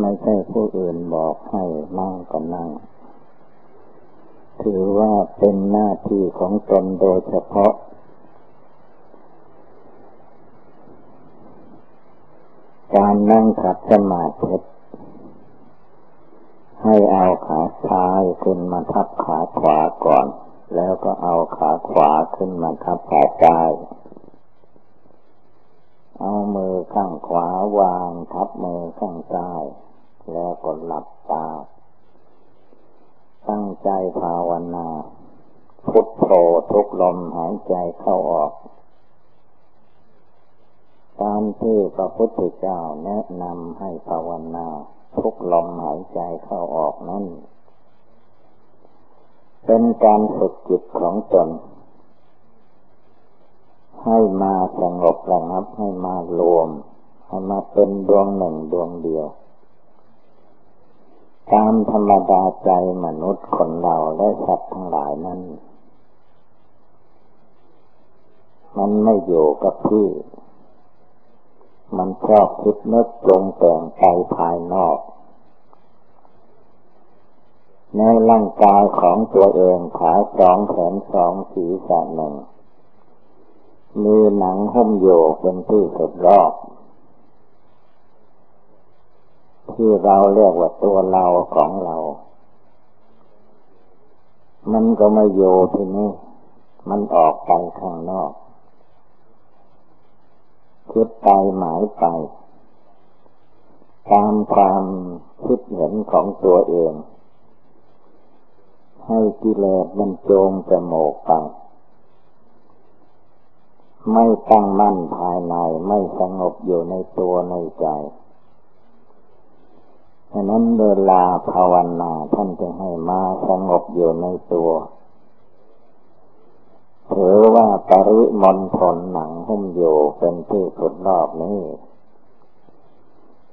ไม่ใช่ผู้อื่นบอกให้นั่งก็นั่ง ถือว่าเป็นหน้าที่ของตนโดยเฉพาะการนั่งขัดสมาธิ ให้เอาขาซ้ายขึ้นมาทับขาขวาก่อน แล้วก็เอาขาขวาขึ้นมาทับขาซ้ายเอามือข้างขวาวางทับมือข้างซ้าย แล้วก็หลับตา ตั้งใจภาวนา พุทโธทุกลมหายใจเข้าออก ตามที่พระพุทธเจ้าแนะนำให้ภาวนา ทุกลมหายใจเข้าออกนั้นเป็นการฝึกจิตของตน ให้มาสงบระงับให้มารวมให้มาเป็นดวงหนึ่งดวงเดียว ตามธรรมดาใจมนุษย์คนเราและสัตว์ทั้งหลายนั้น มันไม่อยู่กับที่ มันชอบคิดนึกปรุงแต่งไปภายนอก ในร่างกายของตัวเองขาสองแขนสองสีสะหนึ่ง มีหนังหุ้มโยเป็นที่สุดรอบ ที่เราเรียกว่าตัวเราของเรา มันก็ไม่โยที่นี่ มันออกไปข้างนอก คิดไปหมายไป ตามความคิดเห็นของตัวเอง ให้กิเลสมันโจมจมูกไป ไม่ตั้งมั่นภายในไม่สงบอยู่ในตัวในใจฉะนั้นเวลาภาวนาท่านจะให้มาสงบอยู่ในตัว ถือว่าปริมณฑลหนังหุ้มอยู่เป็นที่สุดรอบนี้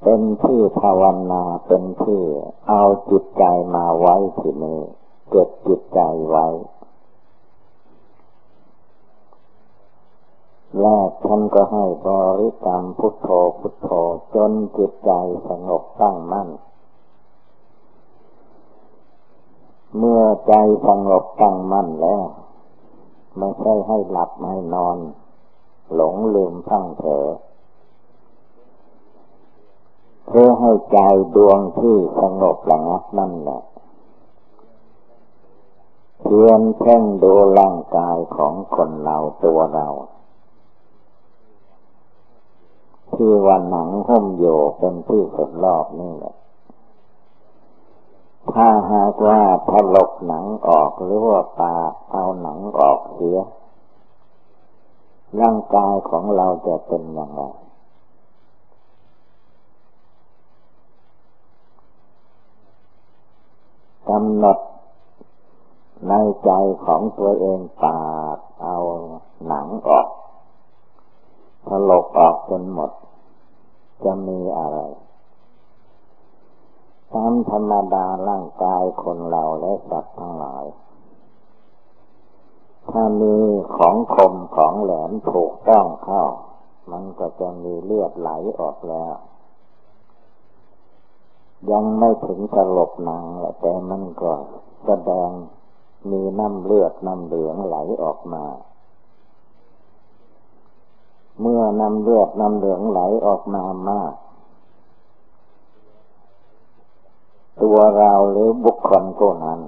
เป็นที่ภาวนาเป็นที่เอาจิตใจมาไว้ที่นี้เก็บจิตใจไว้แรกท่านก็ให้บริกรรมพุทโธพุทโธจนจิตใจสงบตั้งมั่น เมื่อใจสงบตั้งมั่นแล้ว ไม่ใช่ให้หลับให้นอน หลงลืมพังเถอเพื่อให้ใจดวงที่สงบระงับนั่นแหละเพียนเพ่งดูร่างกายของคนเราตัวเรา ที่วันหนังหุ้มโยเป็นที่สุดรอบนี่แหละ ถ้าหากว่าถลกหนังออกหรือว่าปาเอาหนังออกเสีย ร่างกายของเราจะเป็นอย่างไรกำหนดในใจของตัวเองปาดเอาหนังออกถลกออกจนหมด จะมีอะไร ตามธรรมดาร่างกายคนเราและสัตว์ทั้งหลาย ถ้ามีของคมของแหลมถูกต้องเข้า มันก็จะมีเลือดไหลออกแล้ว ยังไม่ถึงสลบหนังแต่มันก็แสดงมีน้ำเลือดน้ำเหลืองไหลออกมา เมื่อน้ำเลือดน้ำเหลืองไหลออกมามาก ตัวเราหรือบุคคลผู้นั้น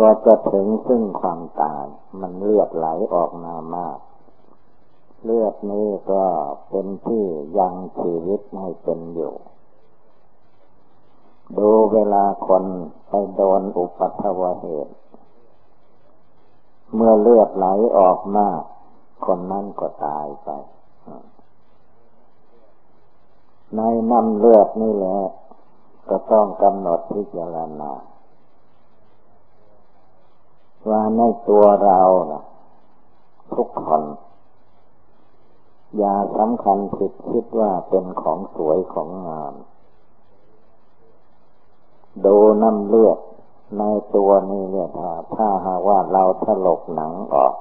ก็จะถึงซึ่งความตาย มันเลือดไหลออกมามาก เลือดนี้ก็เป็นที่ยังชีวิตให้เป็นอยู่ ดูเวลาคนไปโดนอุปัตวเหตุ เมื่อเลือดไหลออกมาก คนนั้นก็ตายไปในน้ำเลือดนี่แหละ ก็ต้องกำหนดพิจารณาว่าในตัวเราทุกคนอย่าสำคัญผิดคิดว่าเป็นของสวยของงามดูน้ำเลือดในตัวนี้เนี่ยถ้าหากว่าเราถลกหนังออก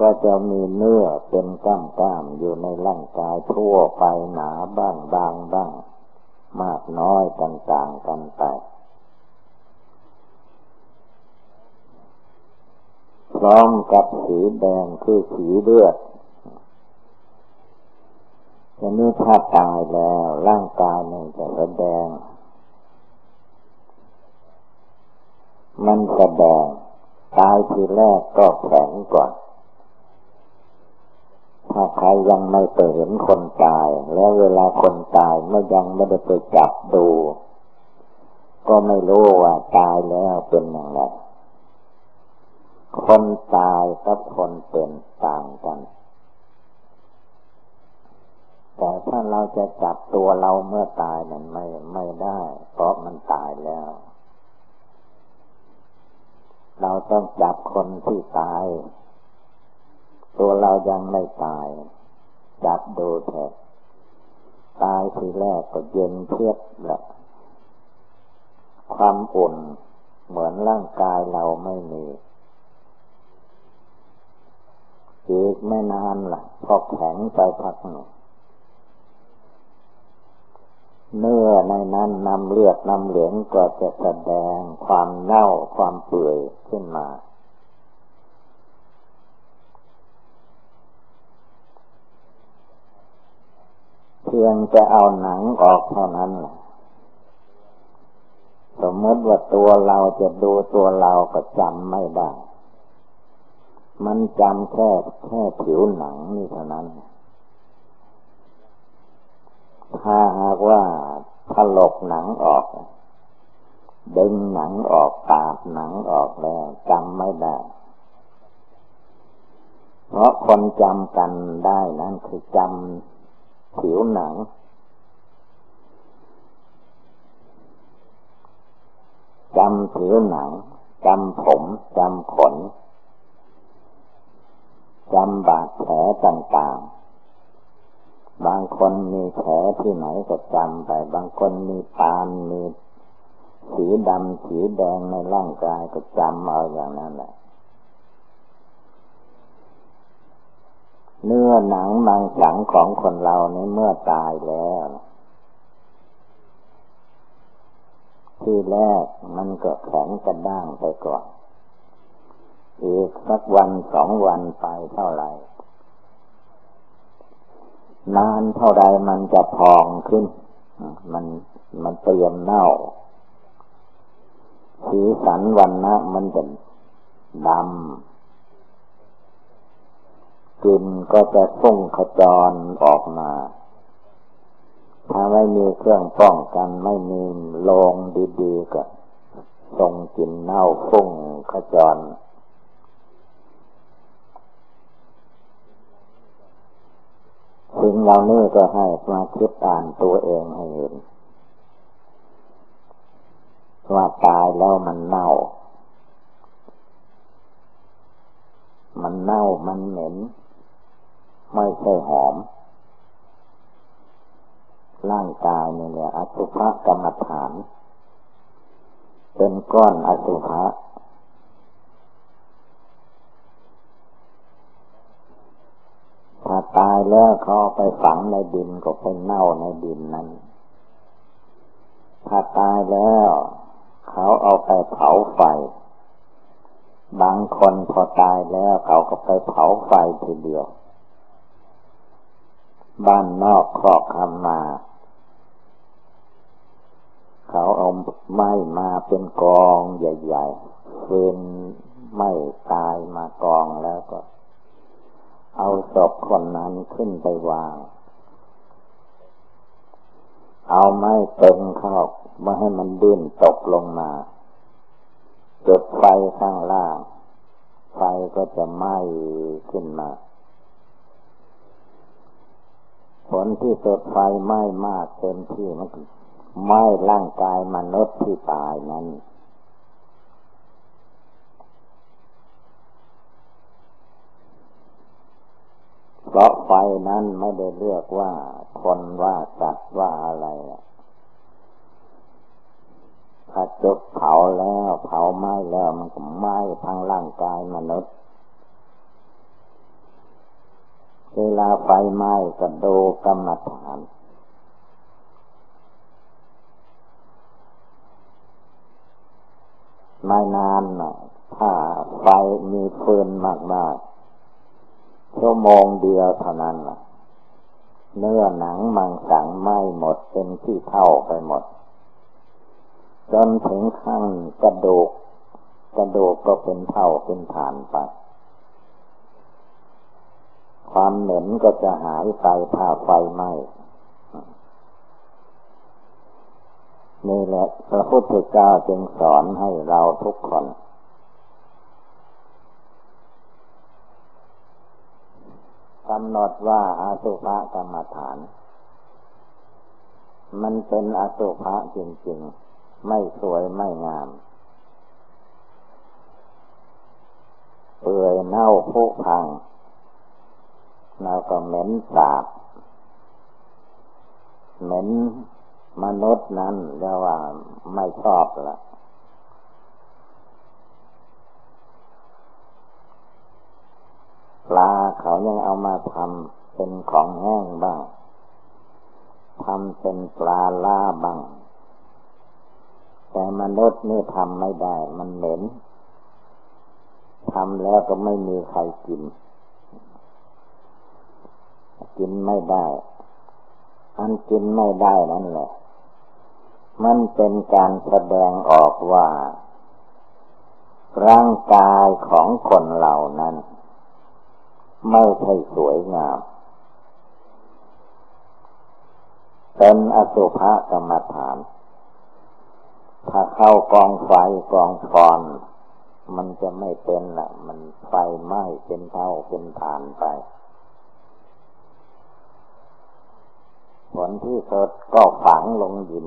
ก็จะมีเนื้อเป็นก้ามก้ามอยู่ในร่างกายทั่วไปหนาบ้างบางบ้าง มากน้อยต่างๆกันไปพร้อมกับสีแดงคือสีเลือดจะนี้ถ้าตายแล้วร่างกายมันจะแสดง มันแสดงตายทีแรกก็แข็งกว่า ถ้าใครยังไม่ไปเห็นคนตาย แล้วเวลาคนตายไม่ยังไม่ได้ไปจับดู ก็ไม่รู้ว่าตายแล้วเป็นอย่างไรคนตายกับคนเป็นต่างกัน แต่ถ้าเราจะจับตัวเราเมื่อตายนั้นไม่ไม่ได้ เพราะมันตายแล้ว เราต้องจับคนที่ตาย ตัวเรายังไม่ตายจับดูเถอะตายทีแรกก็เย็นเทียบแหละความอุ่นเหมือนร่างกายเราไม่มีอีกไม่นานละ่ะพอแข็งไปพักหนึ่งเนื้อในนั้นนำเลือดนำเหลืองก็จะแสดงความเน่าความเปื่อยขึ้นมา เพียงจะเอาหนังออกเท่านั้น สมมติว่าตัวเราจะดูตัวเราก็จำไม่ได้ มันจำแค่แค่ผิวหนังนี่เท่านั้น ถ้าหากว่าถลกหนังออกดึงหนังออกตาดหนังออกแล้วจำไม่ได้ เพราะคนจำกันได้นั้นคือจำ ผิวหนัง จำผิวหนัง จำผม จำขน จำบาดแผลต่างๆ บางคนมีแผลที่ไหนก็จำไป บางคนมีตามมีสีดำสีแดงในร่างกายก็จำเอาอย่างนั้นแหละ เนื้อหนังมังสังของคนเราในเมื่อตายแล้ว ที่แรกมันก็แข็งกระด้างไปก่อน อีกสักวันสองวันไปเท่าไหร่ นานเท่าไรมันจะพองขึ้น มันมันเตรียมเน่า สีสันวันนะมันจะดำ กลิ่นก็จะฟุ้งขจรออกมา ถ้าไม่มีเครื่องป้องกันไม่มีโลงดีๆก็ส่งกลิ่นเน่าฟุ้งขจรสิ่งเหล่านี้ก็ให้มาคิดอ่านตัวเองให้เห็นว่าตายแล้วมันเน่า มันเน่ามันเหม็น ไม่ใช่หอม ร่างกายเนี่ยอสุภกรรมฐาน เป็นก้อนอสุภะถ้าตายแล้วเขาไปฝังในดินก็ไปเน่าในดินนั้น ถ้าตายแล้ว เขาเอาไปเผาไฟ บางคนพอตายแล้วเขาก็ไปเผาไฟทีเดียว บ้านนอกครอบคำมา เขาเอาไม้มาเป็นกองใหญ่ๆเฟืนไม่ตายมากองแล้วก็ เอาศพคนนั้นขึ้นไปวาง เอาไม้เต็มเข้าไม่ให้มันดิ้นตกลงมา จุดไฟข้างล่าง ไฟก็จะไหม้ขึ้นมา ผลที่สุดไฟไหม้มากเต็มที่มันไหม้ร่างกายมนุษย์ที่ตายนั้นเพราะไฟนั้นไม่ได้เลือกว่าคนว่าสัตว์ว่าอะไรถ้าจุดเผาแล้วเผาไหม้แล้วมันก็ไหม้ทั้งร่างกายมนุษย์ เวลาไฟไหม้ก็ดูกรรมฐานไม่นานนะถ้าไฟมีฟืนมากๆชั่วโมงเดียวเท่านั้นเนื้อหนังมังสังไหม้หมดเป็นที่เท่าไปหมด จนถึงขั้นกระดูกกระดูกก็เป็นเท่าเป็นฐานไป ความเหม็นก็จะหายไปถ้าไฟไหม้นี่แหละพระพุทธเจ้าจึงสอนให้เราทุกคน กำหนดว่าอาสุภะกรรมฐาน มันเป็นอสุภะจริงๆ ไม่สวยไม่งาม เปื่อยเน่าผุพัง แล้วก็เหม็นสาบเหม็นมนุษย์นั้นเรียกว่าไม่ชอบละปลาเขายังเอามาทำเป็นของแห้งบ้างทำเป็นปลาล่าบ้าง แต่มนุษย์นี่ทำไม่ได้ มันเหม็นทำแล้วก็ไม่มีใครกิน กินไม่ได้ อันกินไม่ได้นั่นแหละ มันเป็นการแสดงออกว่า ร่างกายของคนเหล่านั้น ไม่ใช่สวยงาม เป็นอสุภกรรมฐาน ถ้าเข้ากองไฟกองฟอนมันจะไม่เป็นละมันไฟไหม้เป็นเท่าเป็นฐานไป ผลที่สดก็ฝังลงยิน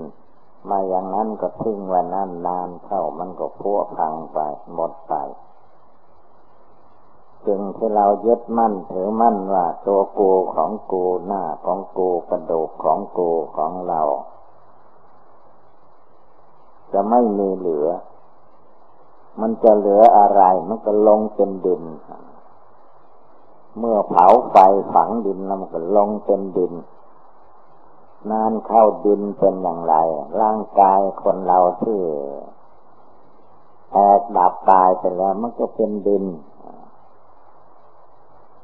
มาอย่างนั้นก็ทิ้งไว้นั่นนานเข้ามันก็พัวพังไปหมดไปจึงที่เรายึดมั่นถือมั่นว่าตัวกูของกูหน้าของกูกระดูกของกูของเรา จะไม่มีเหลือ มันจะเหลืออะไรมันก็ลงเป็นดิน เมื่อเผาไฟฝังดินแล้วมันก็ลงเป็นดิน นานเข้าดินเป็นอย่างไร ร่างกายคนเราที่แตกดับตายไปแล้วมันก็เป็นดิน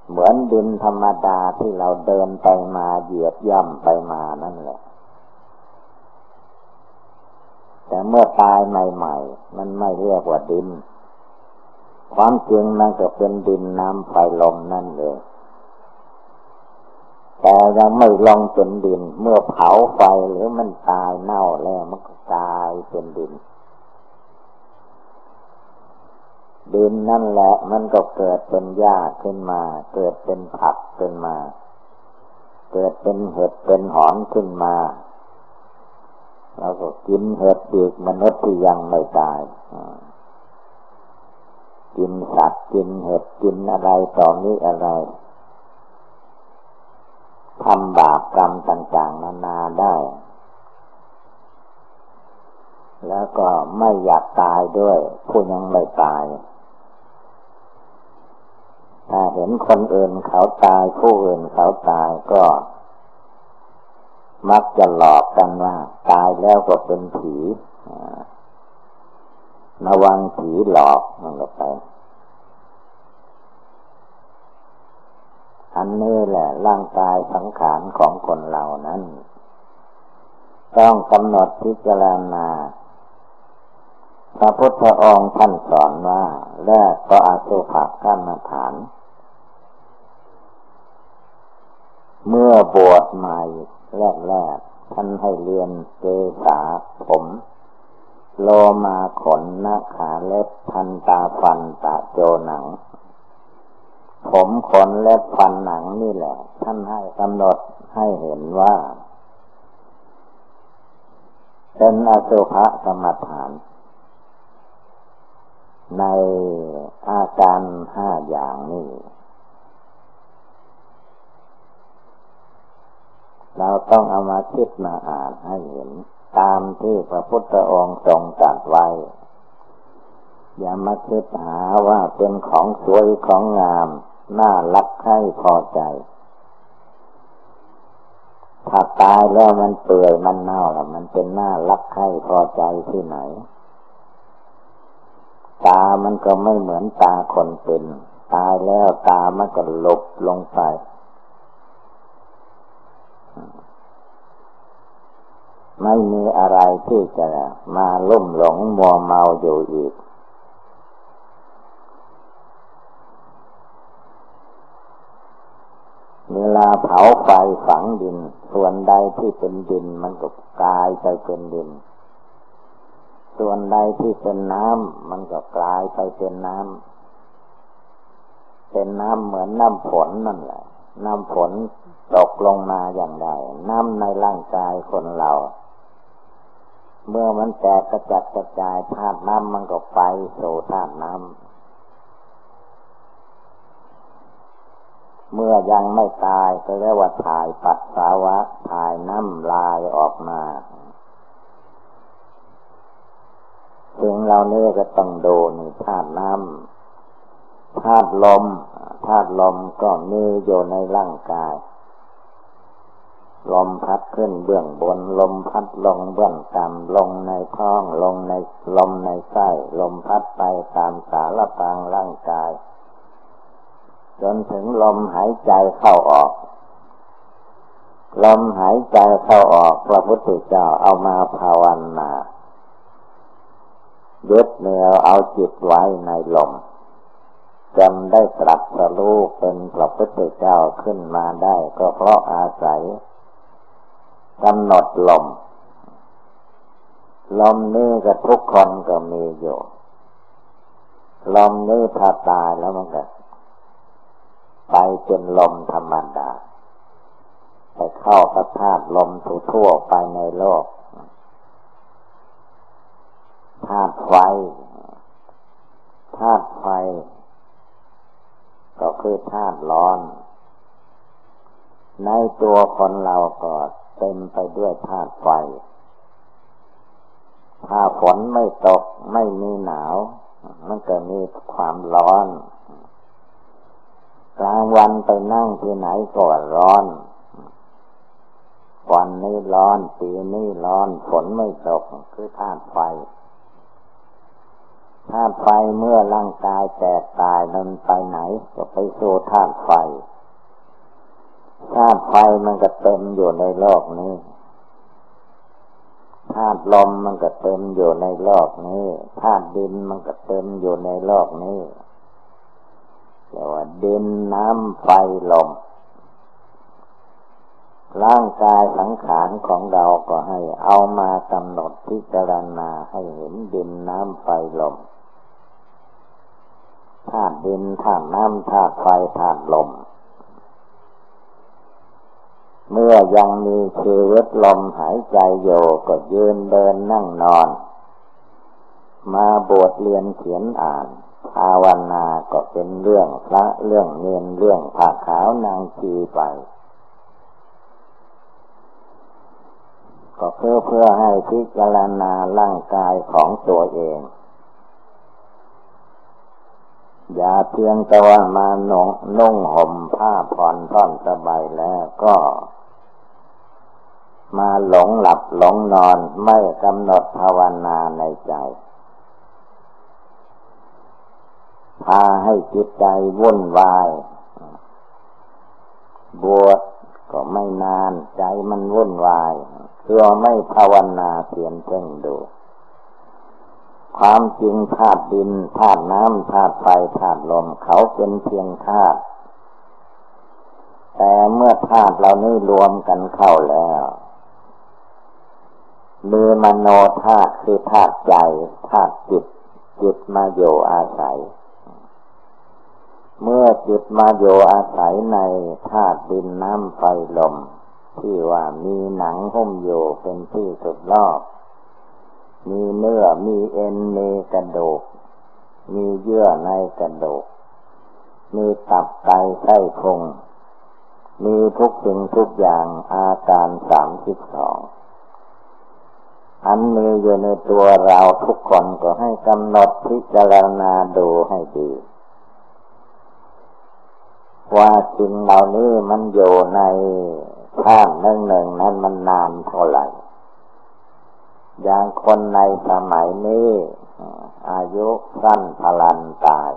เหมือนดินธรรมดาที่เราเดินไปมาเหยียบย่ำไปมานั่นแหละ แต่เมื่อตายใหม่ๆ มันไม่เรียกว่าดิน ความจริงมันก็เป็นดินน้ำไฟลมนั่นเลย แต่ยังไม่ลงเป็นดิน เมื่อเผาไฟหรือมันตายเน่าแล้วมันก็กลายเป็นดิน ดินนั่นแหละมันก็เกิดเป็นหญ้าขึ้นมา เกิดเป็นผักขึ้นมา เกิดเป็นเห็ดเป็นหอนขึ้นมาเราก็กินเห็ดอีกมนุษย์ที่ยังไม่ตาย กินสัตว์กินเห็ดกินอะไรต่อนี้อะไร ทำบาปกรรมต่างๆ นานาได้ แล้วก็ไม่อยากตายด้วย ผู้ยังไม่ตาย ถ้าเห็นคนอื่นเขาตาย ผู้อื่นเขาตายก็ มักจะหลอกกันว่า ตายแล้วก็เป็นผีระวังผีหลอกมันก็ไป อันนี้แหละร่างกายสังขารของคนเรานั้น ต้องกำหนดพิจารณาพระพุทธองค์ท่านสอนว่าแรกก็อาสุภกรรมฐาน เมื่อบวชใหม่แรกแรกท่านให้เรียนเกษาผม โลมาขนนาขาเล็บทันตาฟันตาโจหนัง ผมขนเล็บฟันหนังนี่แหละ ท่านให้กำหนดให้เห็นว่า เป็นอสุภะกรรมฐาน ในอาการห้าอย่างนี้เราต้องเอามาคิดมาอ่านให้เห็น ตามที่พระพุทธองค์ทรงตรัสไว้ อย่ามาคิดหาว่าเป็นของสวยของงาม น่ารักให้พอใจ ถ้าตายแล้วมันเปื่อยมันเน่าแล้วมันเป็นน่ารักให้พอใจที่ไหน ตามันก็ไม่เหมือนตาคนเป็น ตายแล้วตามันก็หลบลงไปไม่มีอะไรที่จะมาลุ่มหลงมัวเมาอยู่อีก เวลาเผาไฟฝังดิน ส่วนใดที่เป็นดินมันก็กลายไปเป็นดิน ส่วนใดที่เป็นน้ำมันก็กลายไปเป็นน้ำเป็นน้ำเหมือนน้ำฝนนั่นแหละ น้ำฝนตกลงมาอย่างไรน้ำในร่างกายคนเรา เมื่อมันแตกกระจัดกระจายธาตุน้ำมันก็ไปสู่ธาตุน้ำ เมื่อยังไม่ตายก็เรียกว่าถ่ายปัสสาวะ ถ่ายน้ำลายออกมาถึงเราเนี่ยก็ต้องดูนี่ธาตุน้ำธาตุลมธาตุลมก็มีอยู่ในร่างกาย ลมพัดขึ้นเบื้องบน ลมพัดลงเบื้องต่ำลงในท้อง ลงในลมในไส้ ลมพัดไปตามสารพางร่างกาย จนถึงลมหายใจเข้าออก ลมหายใจเข้าออกพระพุทธเจ้าเอามาภาวนายึดเนื้อเอาจิตไว้ในลมจนได้ตรัสรู้เป็นพระพุทธเจ้าขึ้นมาได้ก็เพราะอาศัยกำหนดลม ลมนี้ก็ทุกคนก็มีอยู่ ลมนี้ถ้าตายแล้วมันก็ ไปเป็นลมธรรมดาไปเข้าประทาตุลมทั่วไปในโลกธาตุไฟธาตุไฟ ก็คือธาตุร้อน ในตัวคนเราก็เต็มไปด้วยธาตุไฟ ถ้าฝนไม่ตกไม่มีหนาว มันก็มีความร้อน กลางวันไปนั่งที่ไหนก็ร้อน วันนี้ร้อน ปีนี้ร้อน ฝนไม่ตก คือธาตุไฟ ธาตุไฟเมื่อร่างกายแตกตายนั้นไปไหน ก็ไปสู่ธาตุไฟ ธาตุไฟมันก็เต็มอยู่ในโลกนี้ธาตุลมมันก็เต็มอยู่ในโลกนี้ ธาตุดินมันก็เต็มอยู่ในโลกนี้ เรียกว่าดินน้ำไฟลมร่างกายสังขารของเราก็ให้เอามากำหนดพิจารณาให้เห็นดินน้ำไฟลมธาตุดินธาตุน้ำธาตุไฟธาตุลม เมื่อยังมีชีวิตลมหายใจอยู่ก็ยืนเดินนั่งนอน มาบวชเรียนเขียนอ่าน ภาวนาก็เป็นเรื่องพระเรื่องเงินเรื่องผ้าขาวนางชีไป ก็เพื่อเพื่อให้พิจารณาร่างกายของตัวเอง อย่าเพียงแต่ว่ามาหนงนุ่งห่มผ้าผ่อนท่อนสบายแล้วก็ มาหลงหลับหลงนอนไม่กำหนดภาวนาในใจ พาให้จิตใจวุ่นวาย บวชก็ไม่นานใจมันวุ่นวายเพื่อไม่ภาวนาเพียนเพ่งดู ความจริงธาตุดินธาตุน้ำธาตุไฟธาตุลมเขาเป็นเพียงธาตุแต่เมื่อธาตุเรานี้รวมกันเข้าแล้วมีมโนธาตุคือธาตุใจธาตุจิตจิตมาโยอาศัย เมื่อจิตมาโยอาศัยในธาตุดินน้ำไฟลม ที่ว่ามีหนังหุ้มโยเป็นที่สุดรอบ มีเนื้อมีเอ็นมีกระดูก มีเยื่อในกระดูก มีตับไตไส้พุงมีทุกสิ่งทุกอย่างอาการสามสิบสองอันมีอยู่ในตัวเราทุกคนก็ให้กำหนดพิจารณาดูให้ดี ว่าสิ่งเหล่านี้มันอยู่ในข้างหนึ่งหนึ่งนั้นมันนานเท่าไหร่ อย่างคนในสมัยนี้อายุสั้นพลันตาย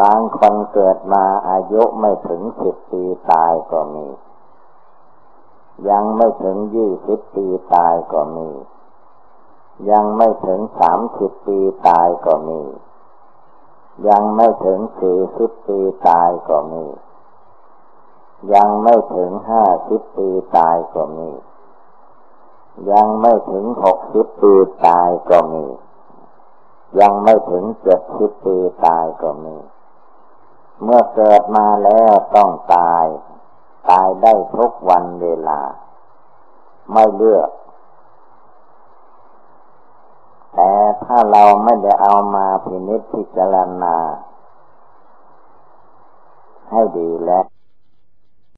บางคนเกิดมาอายุไม่ถึงสิบปีตายก็มี ยังไม่ถึงยี่สิบปีตายก็มี ยังไม่ถึงสามสิบปีตายก็มี ยังไม่ถึงสี่สิบปีตายก็มี ยังไม่ถึงห้าสิบปีตายก็มี ยังไม่ถึงหกสิบปีตายก็มี ยังไม่ถึงเจ็ดสิบปีตายก็มี เมื่อเกิดมาแล้วต้องตาย ตายได้ทุกวันเวลา ไม่เลือก แต่ถ้าเราไม่ได้เอามาพินิจพิจารณา ให้ดีแล้ว